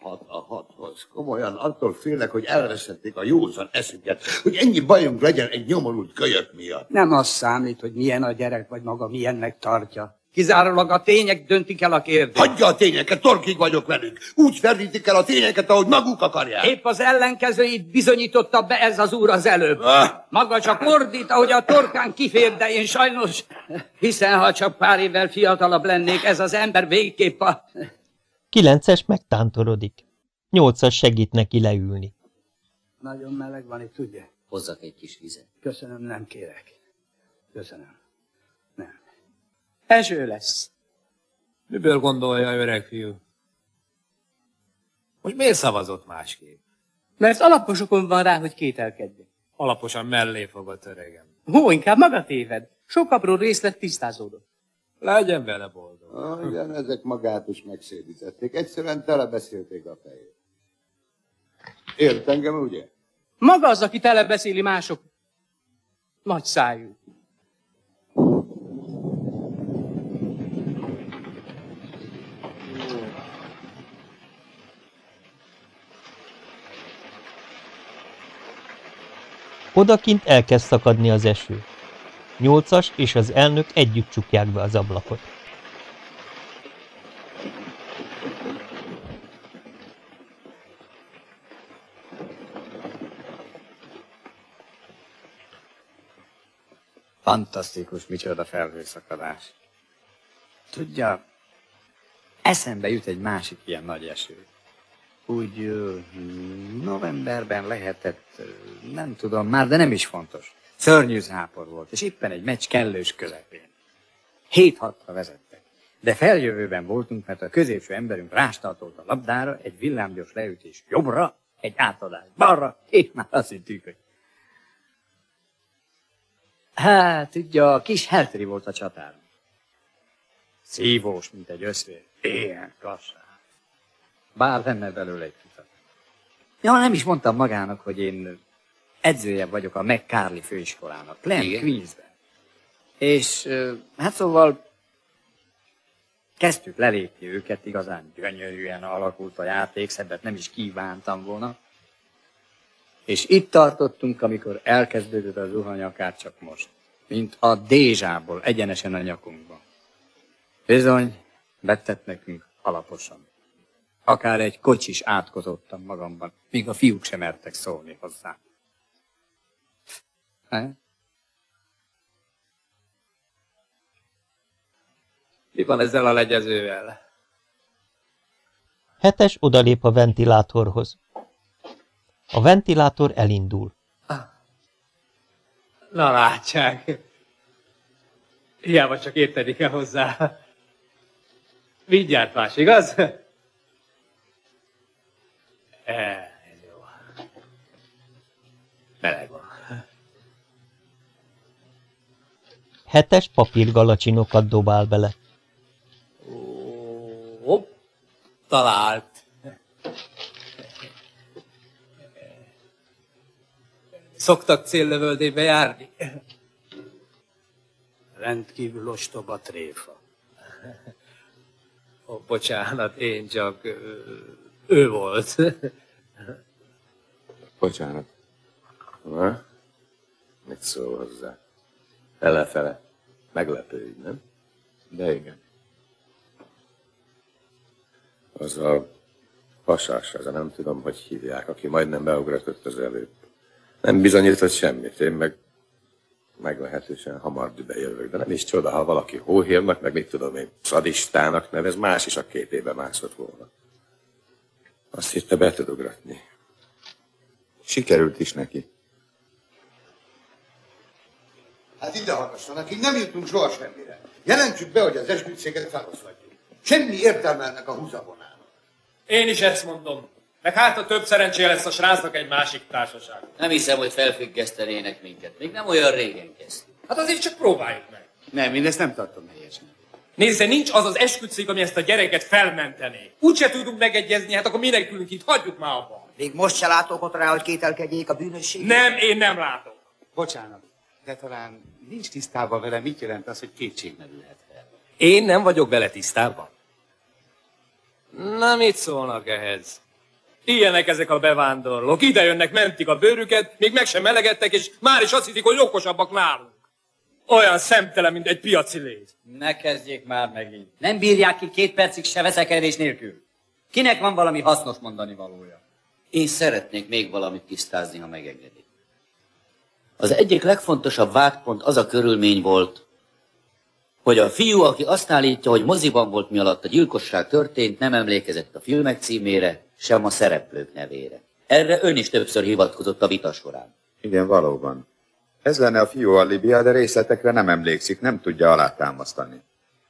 Hat a hathoz. Komolyan attól félek, hogy elveszették a józan eszüket, hogy ennyi bajunk legyen egy nyomorult kölyök miatt. Nem az számít, hogy milyen a gyerek, vagy maga milyennek tartja. Kizárólag a tények döntik el a kérdést. Hagyja a tényeket, torkig vagyok velük. Úgy ferdítik el a tényeket, ahogy maguk akarják. Épp az ellenkezőit bizonyította be ez az úr az előbb. Ah. Maga csak ordít, ahogy a torkán kifér, de én sajnos, hiszen ha csak pár évvel fiatalabb lennék, ez az ember végképp a... Kilences megtántorodik. Nyolcas segít neki leülni. Nagyon meleg van itt, tudja? Hozzak egy kis vizet. Köszönöm, nem kérek. Köszönöm. Ezső lesz. Miből gondolja, öreg fiú? Most miért szavazott másképp? Mert alaposokon van rá, hogy kételkedjek. Alaposan mellé fogott öregem. Hó, inkább maga téved. Sok apró részlet tisztázódott. Legyen vele boldog. Ah, igen, ezek magát is megszédítették. Egyszerűen telebeszélték a fejét. Ért engem, ugye? Maga az, aki telebeszéli mások nagy szájú. Odakint elkezd szakadni az eső. Nyolcas és az elnök együtt csukják be az ablakot. Fantasztikus, micsoda felhőszakadás. Tudja, eszembe jut egy másik ilyen nagy eső. Úgy novemberben lehetett, nem tudom már, de nem is fontos. Szörnyű zápor volt, és éppen egy meccs kellős közepén. Hét hatra vezettek. De feljövőben voltunk, mert a középső emberünk rástartolt a labdára, egy villámgyors leütés jobbra, egy átadás balra, és már azt hittük, hogy Hát, tudja, a kis Helteri volt a csatáron. Szívós, mint egy összvér. Ilyen kassá. Bár lenne belőle egy kutat. Ja, nem is mondtam magának, hogy én edzője vagyok a McCarley főiskolának, Igen? Queensben. És hát szóval kezdtük lelépni őket, igazán gyönyörűen alakult a játék, szebbet nem is kívántam volna. És itt tartottunk, amikor elkezdődött a zuhany akár csak most. Mint a dézsából, egyenesen a nyakunkba. Bizony, betett nekünk alaposan. Akár egy kocsis átkozottam magamban, míg a fiúk sem mertek szólni hozzá. He? Mi van ezzel a legyezővel? Hetes odalép a ventilátorhoz. A ventilátor elindul. Na látják. Hiába csak értedik el hozzá. Mindjárt más, igaz? E, ez jó. Meleg van. Hetes papírgalacsinokat dobál bele. Hopp, talált. Szoktak céllövöldébe járni? Rendkívül ostoba tréfa. Ó, bocsánat, én csak... Ő volt. Bocsánat. Na? Mit szól hozzá? Elefele. Meglepő, nem? De igen. Az a hasás, az a nem tudom, hogy hívják, aki majdnem beugratott az előbb. Nem bizonyított semmit, én meg meglehetősen hamar dübe jövök, de nem is csoda, ha valaki hóhírnak, meg mit tudom én, szadistának nevez, más is a képébe mászott volna. Azt hitte, be tud ugratni. Sikerült is neki. Hát ide hallgassanak, így nem jutunk soha semmire. Jelentsük be, hogy az esküdtséget feloszlatjuk. Semmi értelme ennek a húzavonának. Én is ezt mondom. Meg hát a több szerencséje lesz a srácnak egy másik társaság. Nem hiszem, hogy felfüggesztenének minket. Még nem olyan régen kezdtük. Hát azért csak próbáljuk meg. Nem, én ezt nem tartom helyesen. Nézze, nincs az az esküdtség, ami ezt a gyereket felmentené. Úgyse tudunk megegyezni, hát akkor minek ülünk itt, hagyjuk már abba. Még most se látok ott rá, hogy kételkedjék a bűnösség. Nem, én nem látok. Bocsánat, de talán nincs tisztában vele, mit jelent az, hogy kétség merülhet fel. Én nem vagyok vele tisztában. Na, mit szólnak ehhez? Ilyenek ezek a bevándorlók. Ide jönnek, mentik a bőrüket, még meg sem melegedtek, és már is azt hiszik, hogy okosabbak nálunk. Olyan szemtelen, mint egy piaci légy. Ne kezdjék már megint. Nem bírják ki két percig se veszekedés nélkül. Kinek van valami hasznos mondani valója? Én szeretnék még valamit tisztázni, ha megengedi. Az egyik legfontosabb vádpont az a körülmény volt, hogy a fiú, aki azt állítja, hogy moziban volt mi alatt a gyilkosság történt, nem emlékezett a filmek címére, sem a szereplők nevére. Erre ön is többször hivatkozott a vita során. Igen, valóban. Ez lenne a fiú alibia, de részletekre nem emlékszik, nem tudja alátámasztani.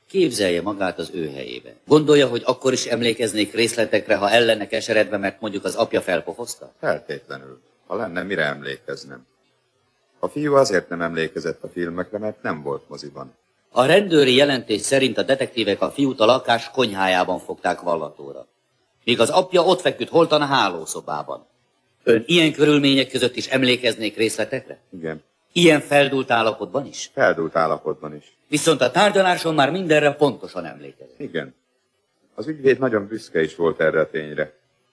Képzelje magát az ő helyébe. Gondolja, hogy akkor is emlékeznék részletekre, ha ellene keseredve, mert mondjuk az apja felpofozta? Feltétlenül. Ha lenne, mire emlékeznem. A fiú azért nem emlékezett a filmekre, mert nem volt moziban. A rendőri jelentés szerint a detektívek a fiút a lakás konyhájában fogták vallatóra. Míg az apja ott feküdt holtan a hálószobában. Ön ilyen körülmények között is emlékeznék részletekre? Igen. Ilyen feldult állapotban is? Feldult állapotban is. Viszont a tárgyaláson már mindenre pontosan emlékezik. Igen. Az ügyvéd nagyon büszke is volt erre a tényre.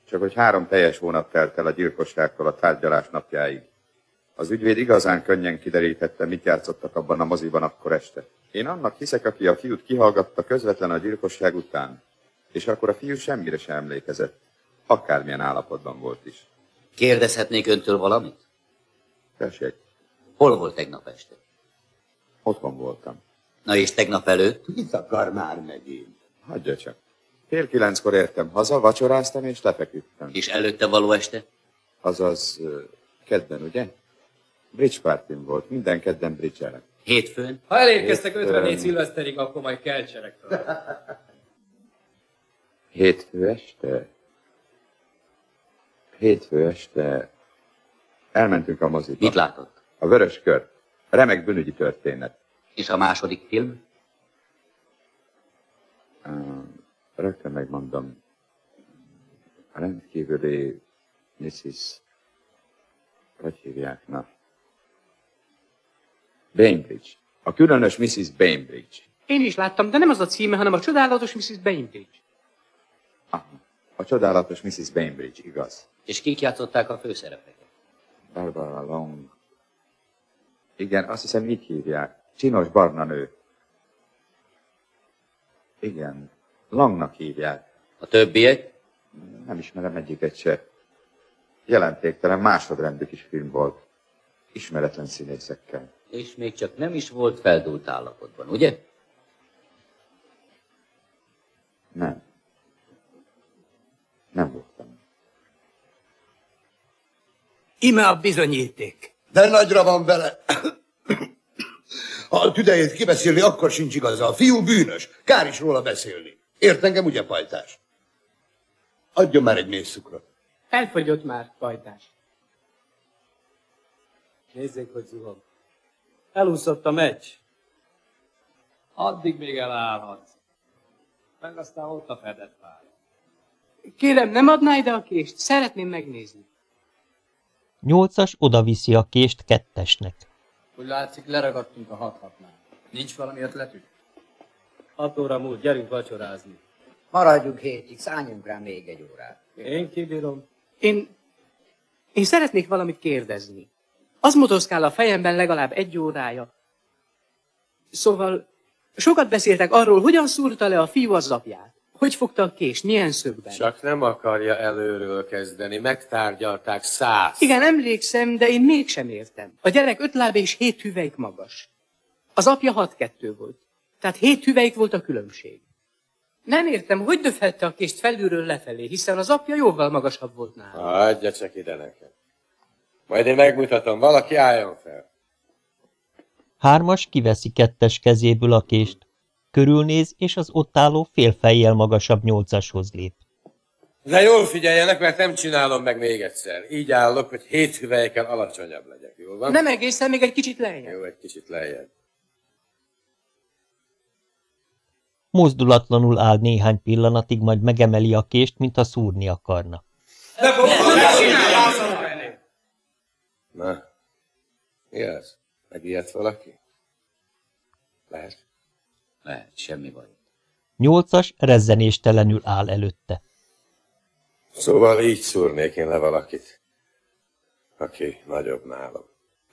Csak hogy három teljes hónap telt el a gyilkosságtól a tárgyalás napjáig. Az ügyvéd igazán könnyen kiderítette, mit játszottak abban a moziban akkor este. Én annak hiszek, aki a fiút kihallgatta közvetlen a gyilkosság után. És akkor a fiú semmire sem emlékezett. Akármilyen állapotban volt is. Kérdezhetnék öntől valamit? Tessék, Hol volt tegnap este? otthon voltam. Na és tegnap előtt? Mit akar már megint? Hagyja csak. Fél kilenckor értem haza, vacsoráztam és lefeküdtem. És előtte való este? Azaz, kedden, ugye? Bridge partin volt, minden kedden bridge Hétfőn? Ha elérkeztek Hétfőn. 54 szilveszterig, akkor majd keltsenek fel. Hétfő este? Hétfő este elmentünk a moziba. Mit látott? A Vörös Kör. Remek bűnügyi történet. És a második film? Rögtön megmondom. A rendkívüli Mrs. Hogy hívják? Na. Bainbridge. A különös Mrs. Bainbridge. Én is láttam, de nem az a címe, hanem a csodálatos Mrs. Bainbridge. A csodálatos Mrs. Bainbridge, igaz. És kik játszották a főszerepeket? Barbara Long. Igen, azt hiszem így hívják. Csinos barna nő. Igen, Longnak hívják. A többiek? Nem ismerem egyiket se. Jelentéktelen másodrendű kis film volt. Ismeretlen színészekkel. És még csak nem is volt feldult állapotban, ugye? Nem. Nem voltam. Ime a bizonyíték. De nagyra van vele. Ha a tüdejét kibeszélni, akkor sincs igaza. A fiú bűnös. Kár is róla beszélni. Ért engem, ugye, pajtás? Adjon már egy mély cukrot. Elfogyott már, pajtás. Nézzék, hogy zuhog. Elúszott a meccs. Addig még elállhatsz. Meg aztán ott a fedett pálya. Kérem, nem adná ide a kést? Szeretném megnézni. Nyolcas odaviszi a kést kettesnek. Úgy látszik, leragadtunk a hat hatnál. Nincs valami ötletük? Hat óra múlt, gyerünk vacsorázni. Maradjunk hétig, szálljunk rá még egy órát. Én kibírom. Én... Én szeretnék valamit kérdezni. Az motoszkál a fejemben legalább egy órája. Szóval sokat beszéltek arról, hogyan szúrta le a fiú az apját. Hogy fogta a kést, milyen szögben. Csak nem akarja előről kezdeni. Megtárgyalták száz. Igen, emlékszem, de én mégsem értem. A gyerek öt láb és hét hüvelyk magas. Az apja hat kettő volt. Tehát hét hüvelyk volt a különbség. Nem értem, hogy döfette a kést felülről lefelé, hiszen az apja jóval magasabb volt nála. Adja csak ide nekem. Majd én megmutatom, valaki álljon fel. Hármas kiveszi kettes kezéből a kést. Körülnéz, és az ott álló félfejjel magasabb nyolcashoz lép. De jól figyeljenek, mert nem csinálom meg még egyszer. Így állok, hogy hét hüvelyeken alacsonyabb legyek, jól van? Nem egészen, még egy kicsit lejjebb. Jó, egy kicsit lejjebb. Mozdulatlanul áll néhány pillanatig, majd megemeli a kést, mint a szúrni akarna. Na, mi az? Megijedt valaki? Lehet. Lehet, semmi baj. Nyolcas rezzenéstelenül áll előtte. Szóval így szúrnék én le valakit, aki nagyobb nálam.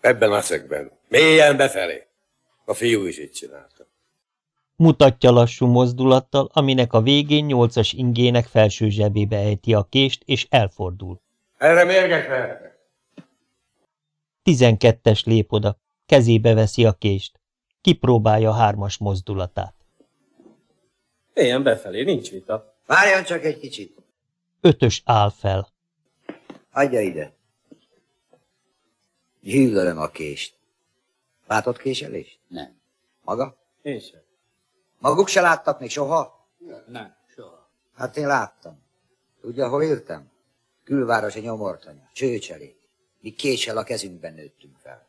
Ebben a szögben, mélyen befelé. A fiú is így csinálta. Mutatja lassú mozdulattal, aminek a végén nyolcas ingének felső zsebébe ejti a kést, és elfordul. Erre mérgek lehetnek. Tizenkettes lép oda, kezébe veszi a kést. Kipróbálja hármas mozdulatát. Éljen befelé, nincs vita. Várjon csak egy kicsit. Ötös áll fel. Adja ide. Gyűlölöm a kést. Látott késelést? Nem. Maga? Én sem. Maguk se láttak még soha? Nem, soha. Hát én láttam. Tudja, hol éltem? Külvárosi nyomortanya, csőcselék. Mi késsel a kezünkben nőttünk fel.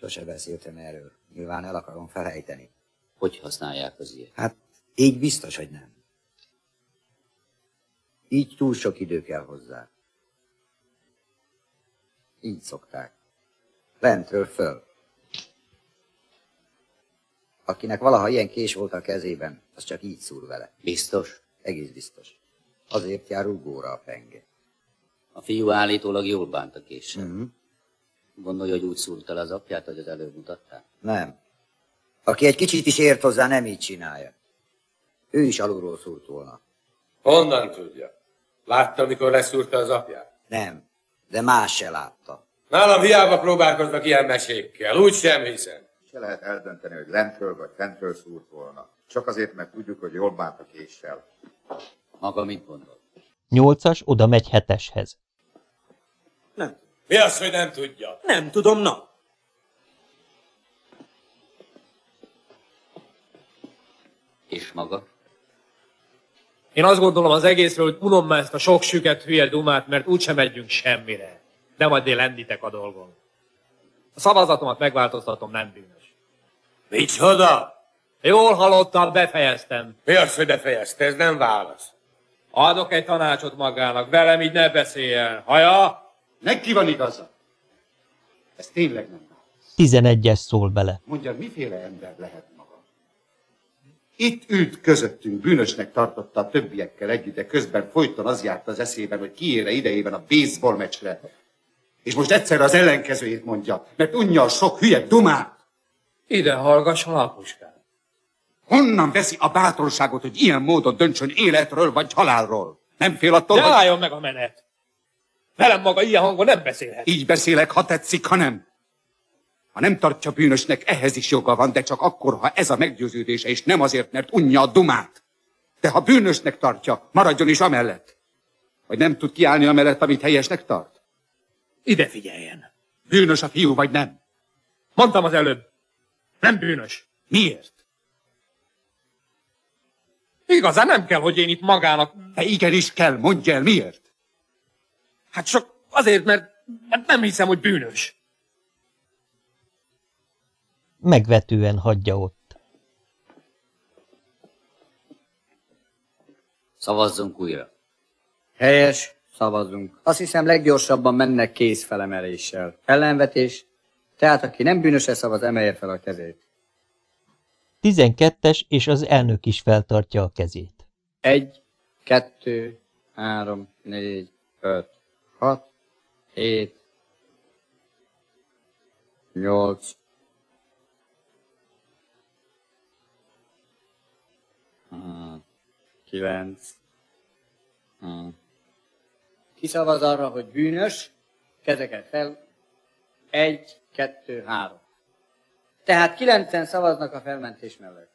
Sose beszéltem erről. Nyilván el akarom felejteni. Hogy használják az ilyet? Hát így biztos, hogy nem. Így túl sok idő kell hozzá. Így szokták. Lentről föl. Akinek valaha ilyen kés volt a kezében, az csak így szúr vele. Biztos? Egész biztos. Azért jár rugóra a penge. A fiú állítólag jól bánt a késsel. Mhm. Gondolja, hogy úgy szúrt el az apját, hogy az előbb mutattál? Nem. Aki egy kicsit is ért hozzá, nem így csinálja. Ő is alulról szúrt volna. Honnan tudja? Látta, mikor leszúrta az apját? Nem, de más se látta. Nálam hiába próbálkoznak ilyen mesékkel, úgy sem hiszem. Se lehet eldönteni, hogy lentről vagy fentről szúrt volna. Csak azért, mert tudjuk, hogy jól bánt a késsel. Maga mit gondol? Nyolcas oda megy heteshez. Mi az, hogy nem tudja? Nem tudom, na. És maga? Én azt gondolom az egészről, hogy unom már ezt a sok süket hülye dumát, mert úgysem megyünk semmire. De majd én lendítek a dolgon. A szavazatomat megváltoztatom, nem bűnös. Micsoda? Jól hallottam, befejeztem. Mi az, hogy befejezte? Ez nem válasz. Adok egy tanácsot magának, velem így ne beszéljen. Haja? Neki van igaza. Ez tényleg nem válasz. Tizenegyes szól bele. Mondja, miféle ember lehet maga? Itt ült közöttünk, bűnösnek tartotta a többiekkel együtt, de közben folyton az járt az eszében, hogy kiére idejében a baseball meccsre. És most egyszerre az ellenkezőjét mondja, mert unja a sok hülye dumát. Ide hallgasson, apuskám. Honnan veszi a bátorságot, hogy ilyen módon döntsön életről vagy halálról? Nem fél attól, De hogy... álljon meg a menet! Velem maga ilyen hangon nem beszélhet. Így beszélek, ha tetszik, ha nem. Ha nem tartja bűnösnek, ehhez is joga van, de csak akkor, ha ez a meggyőződése, és nem azért, mert unja a dumát. De ha bűnösnek tartja, maradjon is amellett. Vagy nem tud kiállni amellett, amit helyesnek tart. Ide figyeljen. Bűnös a fiú, vagy nem? Mondtam az előbb. Nem bűnös. Miért? Igazán nem kell, hogy én itt magának... De igenis kell, mondja el, miért? Hát csak azért, mert, mert nem hiszem, hogy bűnös. Megvetően hagyja ott. Szavazzunk újra. Helyes, szavazunk. Azt hiszem leggyorsabban mennek kézfelemeléssel. Ellenvetés, tehát aki nem bűnösre szavaz, emelje fel a kezét. Tizenkettes, és az elnök is feltartja a kezét. Egy, kettő, három, négy, öt, hat, hét, nyolc, Hmm, kilenc. Hmm. Ki szavaz arra, hogy bűnös? Kezeket fel. Egy, kettő, három. Tehát kilencen szavaznak a felmentés mellett.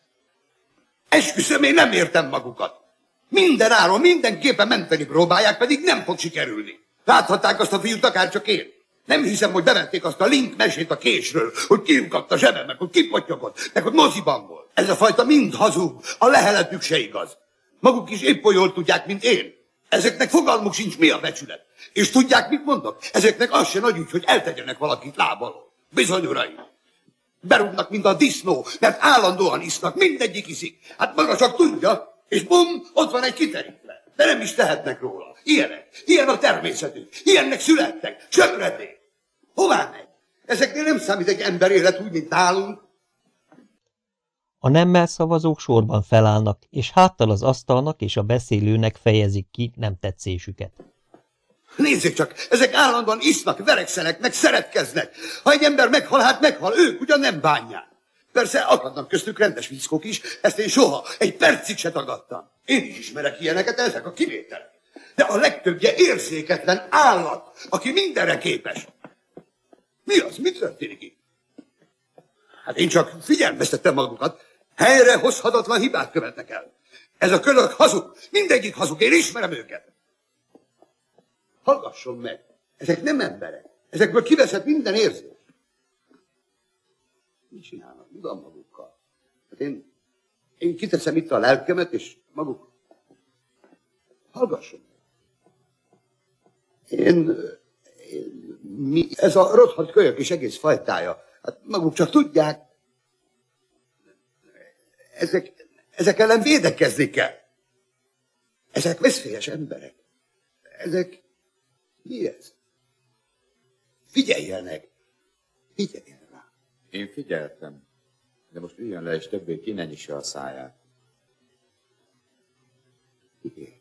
Esküszöm, én nem értem magukat. Minden áron, mindenképpen menteni próbálják, pedig nem fog sikerülni. Láthatták azt a fiút, akár csak én. Nem hiszem, hogy bevették azt a link mesét a késről, hogy kiukadt a zsebemnek, hogy kipottyogott, meg hogy moziban volt. Ez a fajta mind hazug, a leheletük se igaz. Maguk is épp olyan tudják, mint én. Ezeknek fogalmuk sincs, mi a becsület. És tudják, mit mondok? Ezeknek az se nagy ügy, hogy eltegyenek valakit lábalól. Bizony, uraim. Berúgnak, mint a disznó, mert állandóan isznak, mindegyik iszik. Hát maga csak tudja, és bum, ott van egy kiterítve. De nem is tehetnek róla. Ilyenek, ilyen a természetük, ilyennek születtek, söpredék. Hová megy? Ezeknél nem számít egy ember élet úgy, mint nálunk. A nemmel szavazók sorban felállnak, és háttal az asztalnak és a beszélőnek fejezik ki nem tetszésüket. Nézzék csak, ezek állandóan isznak, verekszenek, meg szeretkeznek. Ha egy ember meghal, hát meghal, ők ugyan nem bánják. Persze akadnak köztük rendes viszkok is, ezt én soha, egy percig se tagadtam. Én is ismerek ilyeneket, ezek a kivételek. De a legtöbbje érzéketlen állat, aki mindenre képes. Mi az? Mi történik itt? Hát én csak figyelmeztettem magukat. Helyre hozhatatlan hibát követnek el. Ez a kölök hazug. Mindegyik hazug. Én ismerem őket. Hallgasson meg. Ezek nem emberek. Ezekből kiveszett minden érzés. Mit csinálnak? Tudom magukkal. Hát én, én kiteszem itt a lelkemet, és maguk... Hallgasson. Én, én mi, ez a rothadt kölyök is egész fajtája. Hát maguk csak tudják. Ezek, ezek ellen védekezni kell. Ezek veszélyes emberek. Ezek... Mi ez? Figyeljenek! Figyeljenek! Én figyeltem, de most üljön le, és többé ki ne nyissa a száját. Igen.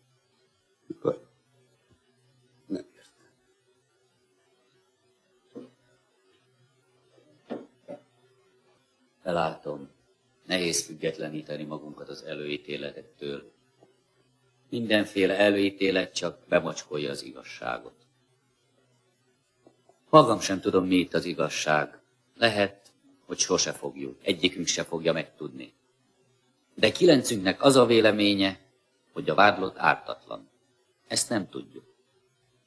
Felálltom. Nehéz függetleníteni magunkat az előítéletektől. Mindenféle előítélet csak bemocskolja az igazságot. Magam sem tudom, mi itt az igazság. Lehet, hogy sose fogjuk, egyikünk se fogja megtudni. De kilencünknek az a véleménye, hogy a vádlott ártatlan. Ezt nem tudjuk.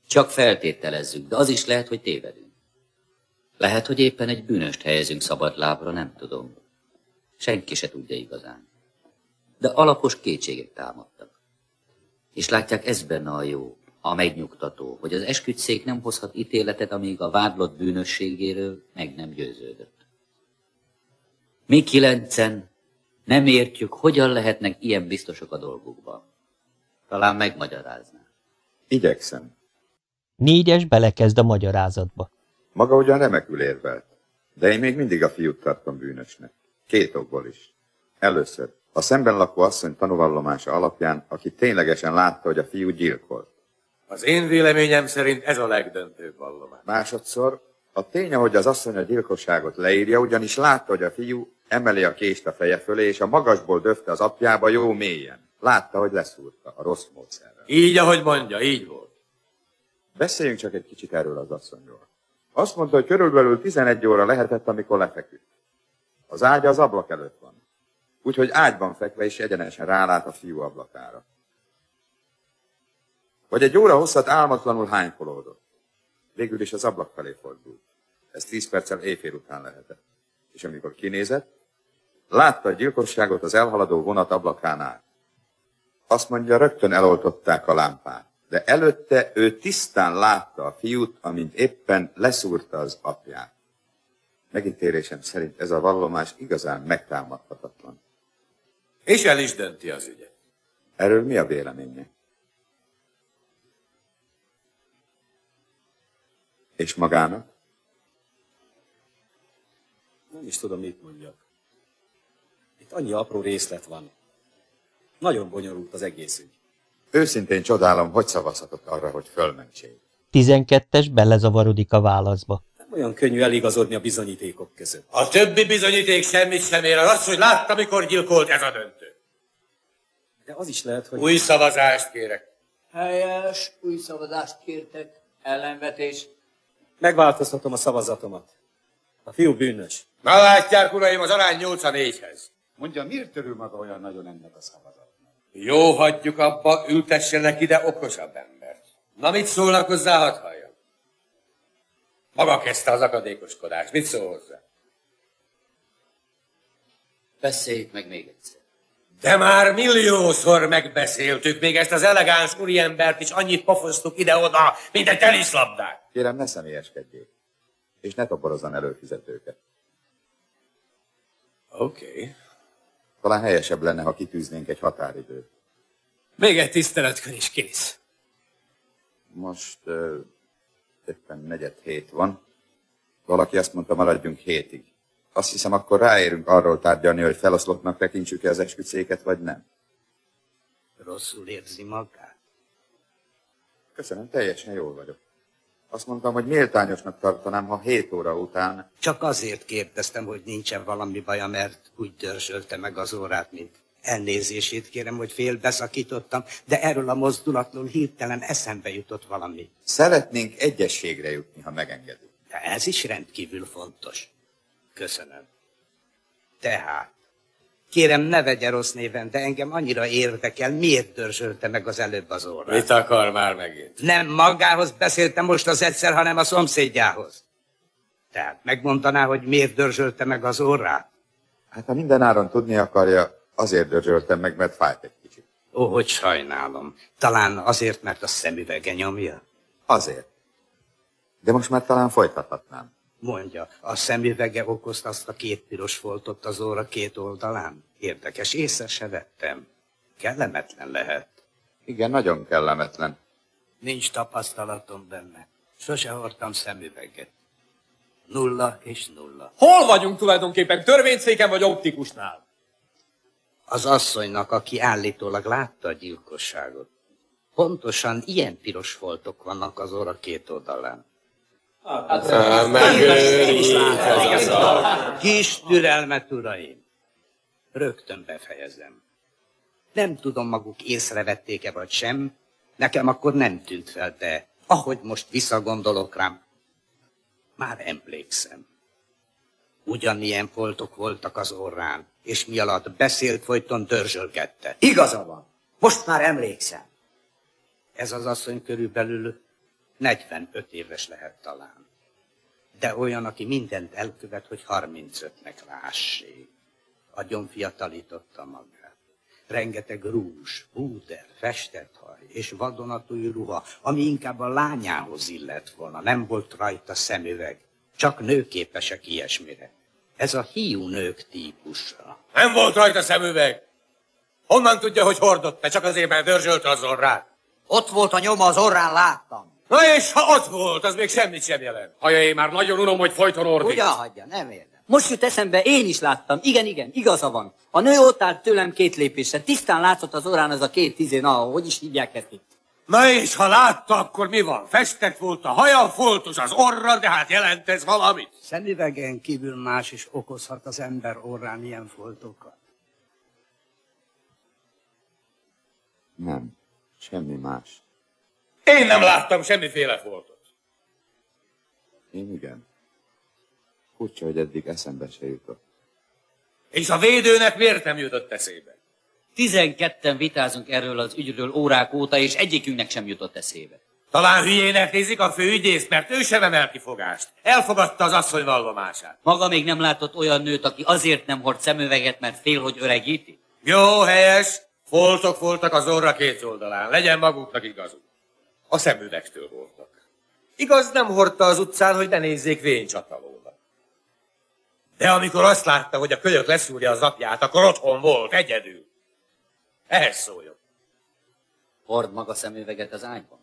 Csak feltételezzük, de az is lehet, hogy tévedünk. Lehet, hogy éppen egy bűnöst helyezünk szabadlábra, nem tudom. Senki se tudja igazán. De alapos kétségek támadtak. És látják, ez benne a jó, a megnyugtató, hogy az esküdszék nem hozhat ítéletet, amíg a vádlott bűnösségéről meg nem győződött. Mi kilencen nem értjük, hogyan lehetnek ilyen biztosok a dolgukban. Talán megmagyarázná. Igyekszem. Négyes belekezd a magyarázatba. Maga ugyan remekül érvelt, de én még mindig a fiút tartom bűnösnek. Két okból is. Először, a szemben lakó asszony tanúvallomása alapján, aki ténylegesen látta, hogy a fiú gyilkolt. Az én véleményem szerint ez a legdöntőbb vallomás. Másodszor, a tény, hogy az asszony a gyilkosságot leírja, ugyanis látta, hogy a fiú emeli a kést a feje fölé, és a magasból döfte az apjába jó mélyen. Látta, hogy leszúrta a rossz módszerrel. Így, ahogy mondja, így volt. Beszéljünk csak egy kicsit erről az asszonyról. Azt mondta, hogy körülbelül 11 óra lehetett, amikor lefeküdt. Az ágya az ablak előtt van. Úgyhogy ágyban fekve is egyenesen rálát a fiú ablakára. Vagy egy óra hosszat álmatlanul hánykolódott. Végül is az ablak felé fordult. Ez tíz perccel éjfél után lehetett. És amikor kinézett, látta a gyilkosságot az elhaladó vonat ablakánál. Azt mondja, rögtön eloltották a lámpát. De előtte ő tisztán látta a fiút, amint éppen leszúrta az apját. Megítélésem szerint ez a vallomás igazán megtámadhatatlan. És el is dönti az ügyet. Erről mi a véleménye? És magának? Nem is tudom, mit mondjak. Itt annyi apró részlet van. Nagyon bonyolult az egész ügy. Őszintén csodálom, hogy szavazhatott arra, hogy fölmentsék. 12-es belezavarodik a válaszba. Nem olyan könnyű eligazodni a bizonyítékok között. A többi bizonyíték semmit sem ér. Az, az, hogy látta, mikor gyilkolt, ez a döntő. De az is lehet, hogy... Új szavazást kérek. Helyes, új szavazást kértek. Ellenvetés. Megváltoztatom a szavazatomat. A fiú bűnös. Na látják, uraim, az arány 8 a 4-hez. Mondja, miért törül maga olyan nagyon ennek a szavazatnak? Jó, hagyjuk abba, ültessenek ide okosabb embert. Na, mit szólnak hozzá, hadd halljam? Maga kezdte az akadékoskodást, mit szól hozzá? Beszéljük meg még egyszer. De már milliószor megbeszéltük, még ezt az elegáns úriembert is annyit pofoztuk ide-oda, mint egy teniszlabdát. Kérem, ne személyeskedjék. És ne toborozzon előfizetőket. Oké. Okay. Talán helyesebb lenne, ha kitűznénk egy határidőt. Még egy tiszteletkön is kész. Most uh, éppen negyed hét van. Valaki azt mondta, maradjunk hétig. Azt hiszem, akkor ráérünk arról tárgyalni, hogy feloszlottnak tekintsük-e az esküdszéket, vagy nem. Rosszul érzi magát. Köszönöm, teljesen jól vagyok. Azt mondtam, hogy méltányosnak tartanám, ha 7 óra után... Csak azért kérdeztem, hogy nincsen valami baja, mert úgy dörzsölte meg az órát, mint elnézését kérem, hogy félbeszakítottam, de erről a mozdulatról hirtelen eszembe jutott valami. Szeretnénk egyességre jutni, ha megengedi. De ez is rendkívül fontos. Köszönöm. Tehát, kérem, ne vegye rossz néven, de engem annyira érdekel, miért dörzsölte meg az előbb az órát. Mit akar már megint? Nem magához beszéltem most az egyszer, hanem a szomszédjához. Tehát megmondaná, hogy miért dörzsölte meg az órát? Hát ha minden áron tudni akarja, azért dörzsöltem meg, mert fájt egy kicsit. Ó, hogy sajnálom. Talán azért, mert a szemüvege nyomja? Azért. De most már talán folytathatnám. Mondja, a szemüvege okozta azt a két piros foltot az óra két oldalán? Érdekes, észre se vettem. Kellemetlen lehet. Igen, nagyon kellemetlen. Nincs tapasztalatom benne. Sose hordtam szemüveget. Nulla és nulla. Hol vagyunk tulajdonképpen? Törvényszéken vagy optikusnál? Az asszonynak, aki állítólag látta a gyilkosságot. Pontosan ilyen piros foltok vannak az óra két oldalán. Hát, a szar. Kis türelmet, uraim. Rögtön befejezem. Nem tudom, maguk észrevették-e vagy sem, nekem akkor nem tűnt fel, de ahogy most visszagondolok rám, már emlékszem. Ugyanilyen foltok voltak az orrán, és mi alatt beszélt, folyton dörzsölgette. Igaza van. Most már emlékszem. Ez az asszony körülbelül 45 éves lehet talán. De olyan, aki mindent elkövet, hogy 35-nek lássék. Agyon fiatalította magát. Rengeteg rúzs, púder, festett haj és vadonatúj ruha, ami inkább a lányához illett volna. Nem volt rajta szemüveg. Csak nők képesek ilyesmire. Ez a hiú nők típusa. Nem volt rajta szemüveg. Honnan tudja, hogy hordott-e? Csak azért, mert dörzsölte az orrát. Ott volt a nyoma az orrán, láttam. Na és ha ott volt, az még semmit sem jelent. Haja, én már nagyon unom, hogy folyton ordít. Ugyan hagyja, nem érdem. Most jut eszembe, én is láttam. Igen, igen, igaza van. A nő ott állt tőlem két lépésre. Tisztán látszott az orrán az a két tizé, na, hogy is hívják ezt itt. Na és ha látta, akkor mi van? Festett volt a haja, foltos az orra, de hát jelent ez valamit. Szemüvegen kívül más is okozhat az ember orrán ilyen foltokat. Nem, semmi más. Én nem láttam semmiféle foltot. Én igen. Furcsa, hogy eddig eszembe se jutott. És a védőnek miért nem jutott eszébe? Tizenketten vitázunk erről az ügyről órák óta, és egyikünknek sem jutott eszébe. Talán hülyének nézik a főügyész, mert ő sem emel kifogást. Elfogadta az asszony vallomását. Maga még nem látott olyan nőt, aki azért nem hord szemüveget, mert fél, hogy öregíti? Jó, helyes. Foltok voltak az orra két oldalán. Legyen maguknak igazuk. A szemüvegtől voltak. Igaz, nem hordta az utcán, hogy ne nézzék vénycsatalónak. De amikor azt látta, hogy a kölyök leszúrja az apját, akkor otthon volt, egyedül. Ehhez szóljon. Hord maga szemüveget az ágyban?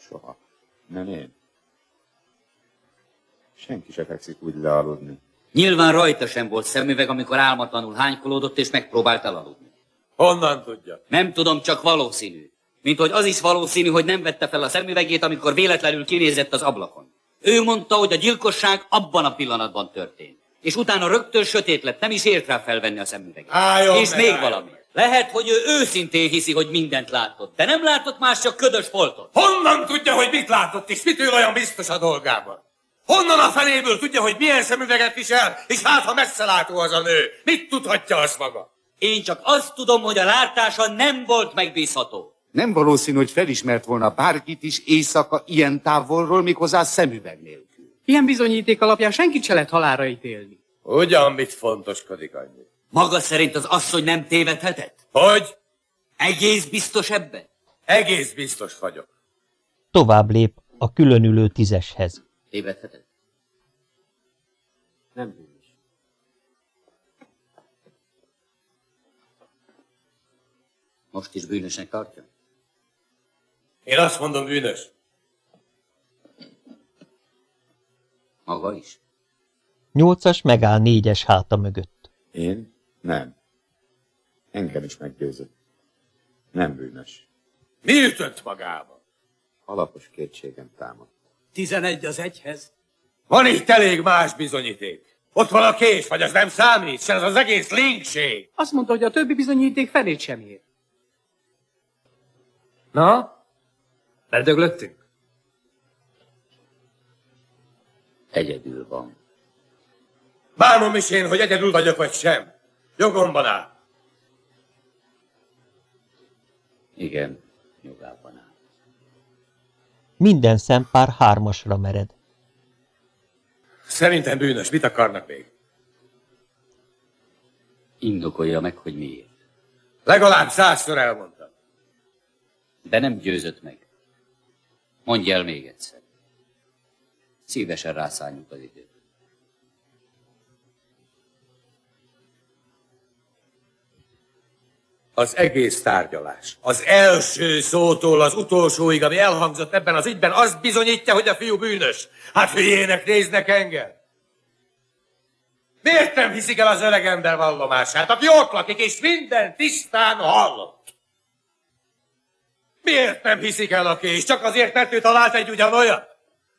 Soha. Nem én. Senki se fekszik úgy lealudni. Nyilván rajta sem volt szemüveg, amikor álmatlanul hánykolódott és megpróbált elaludni. Honnan tudja? Nem tudom, csak valószínű. Mint hogy az is valószínű, hogy nem vette fel a szemüvegét, amikor véletlenül kinézett az ablakon. Ő mondta, hogy a gyilkosság abban a pillanatban történt. És utána rögtön sötét lett, nem is ért rá felvenni a szemüveget. Álljon és meg, még álljon valami. Lehet, hogy ő őszintén hiszi, hogy mindent látott, de nem látott más, csak ködös foltot. Honnan tudja, hogy mit látott, és mitől olyan biztos a dolgában? Honnan a fenéből tudja, hogy milyen szemüveget visel, és hát ha messze látó az a nő? Mit tudhatja azt maga? Én csak azt tudom, hogy a látása nem volt megbízható. Nem valószínű, hogy felismert volna bárkit is éjszaka ilyen távolról, méghozzá szemüveg nélkül. Ilyen bizonyíték alapján senkit se lehet halára ítélni. Ugyan mit fontoskodik annyi? Maga szerint az asszony nem tévedhetett? Hogy? Egész biztos ebben? Egész biztos vagyok. Tovább lép a különülő tízeshez. Tévedhetett? Nem bűnös. Most is bűnösnek tartja? Én azt mondom bűnös. Maga is? Nyolcas megáll négyes háta mögött. Én? Nem. Engem is meggyőzött. Nem bűnös. Mi ütött magába? Alapos kétségem támad. Tizenegy az egyhez. Van itt elég más bizonyíték. Ott van a kés, vagy az nem számít, se az az egész linkség. Azt mondta, hogy a többi bizonyíték felét sem ér. Na? Bedöglöttünk? Egyedül van. Bánom is én, hogy egyedül vagyok, vagy sem. Jogomban áll. Igen, jogában áll. Minden szempár hármasra mered. Szerintem bűnös. Mit akarnak még? Indokolja meg, hogy miért. Legalább százszor elmondtam. De nem győzött meg. Mondj el még egyszer. Szívesen rászálljuk az időt. Az egész tárgyalás. Az első szótól az utolsóig, ami elhangzott ebben az ügyben, azt bizonyítja, hogy a fiú bűnös. Hát hülyének néznek engem. Miért nem hiszik el az öreg ember vallomását, aki ott lakik, és minden tisztán hallott? Miért nem hiszik el a kés? Csak azért, mert ő talált egy ugyanolyat?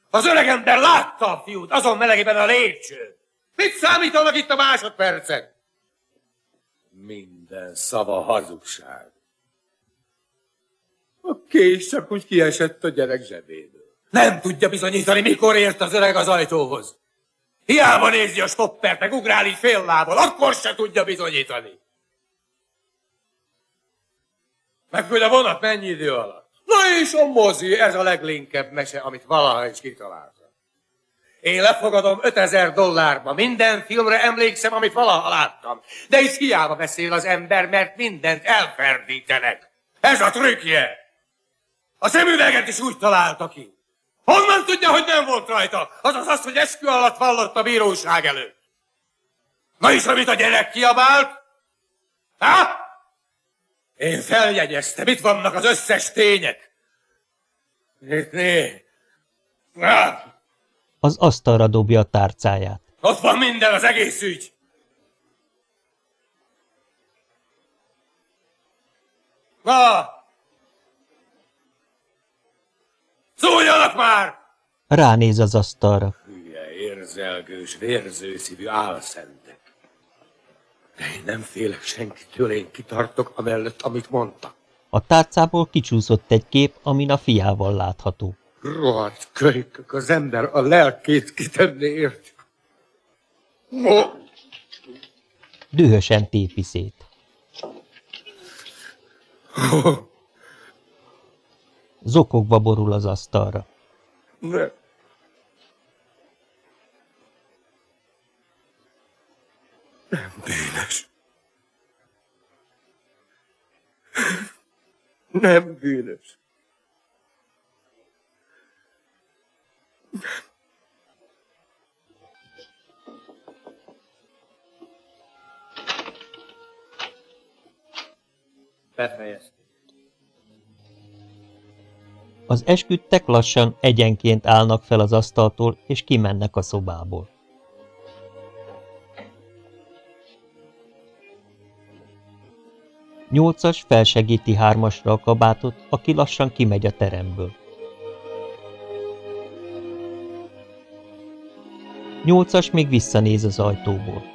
Az öreg ember látta a fiút, azon melegében a lépcső. Mit számítanak itt a másodpercek? Minden szava hazugság. A kés csak úgy kiesett a gyerek zsebéből. Nem tudja bizonyítani, mikor ért az öreg az ajtóhoz. Hiába nézi a stoppert, meg ugrál így fél lábbal, akkor se tudja bizonyítani. Meg hogy a vonat mennyi idő alatt? Na és a mozi, ez a leglinkebb mese, amit valaha is kitaláltam. Én lefogadom 5000 dollárba, minden filmre emlékszem, amit valaha láttam. De is hiába beszél az ember, mert mindent elferdítenek. Ez a trükkje. A szemüveget is úgy találta ki. Honnan tudja, hogy nem volt rajta? Azaz az, hogy eskü alatt vallott a bíróság előtt. Na és amit a gyerek kiabált? Há? Én feljegyeztem, itt vannak az összes tények. Itt né. Há? Az asztalra dobja a tárcáját. Ott van minden, az egész ügy. Na! Szóljanak már! Ránéz az asztalra. Hülye, érzelgős, vérző szívű álszentek. De én nem félek senkitől, én kitartok amellett, amit mondtak. A tárcából kicsúszott egy kép, amin a fiával látható. Rohadt kölykök, az ember a lelkét kitenni. No. Dühösen tépi szét. Zokogva borul az asztalra. Ne. Nem bűnös. Nem bűnös. Befejeztük. Az esküdtek lassan egyenként állnak fel az asztaltól, és kimennek a szobából. Nyolcas felsegíti hármasra a kabátot, aki lassan kimegy a teremből. Nyolcas még visszanéz az ajtóból.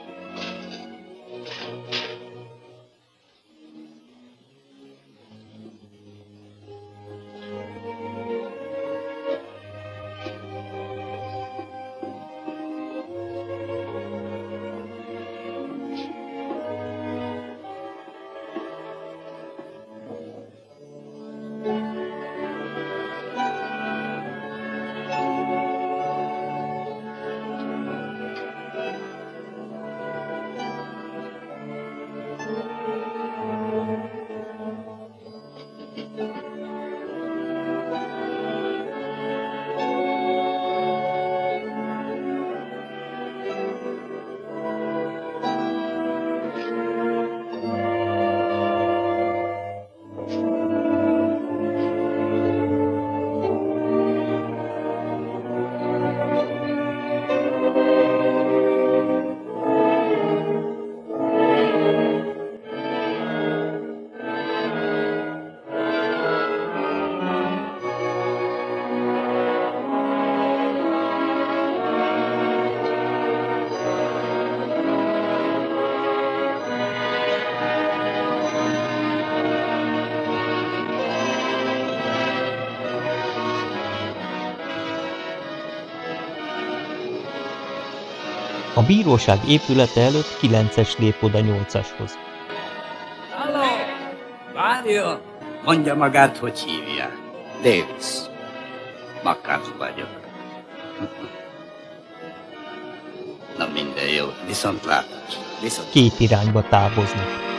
Bíróság épülete előtt kilences lép oda nyolcashoz. Halló! Várjon! Mondja magát, hogy hívják. Davis. Makács vagyok. Na minden jó, viszont látás. Viszont Két irányba távoznak.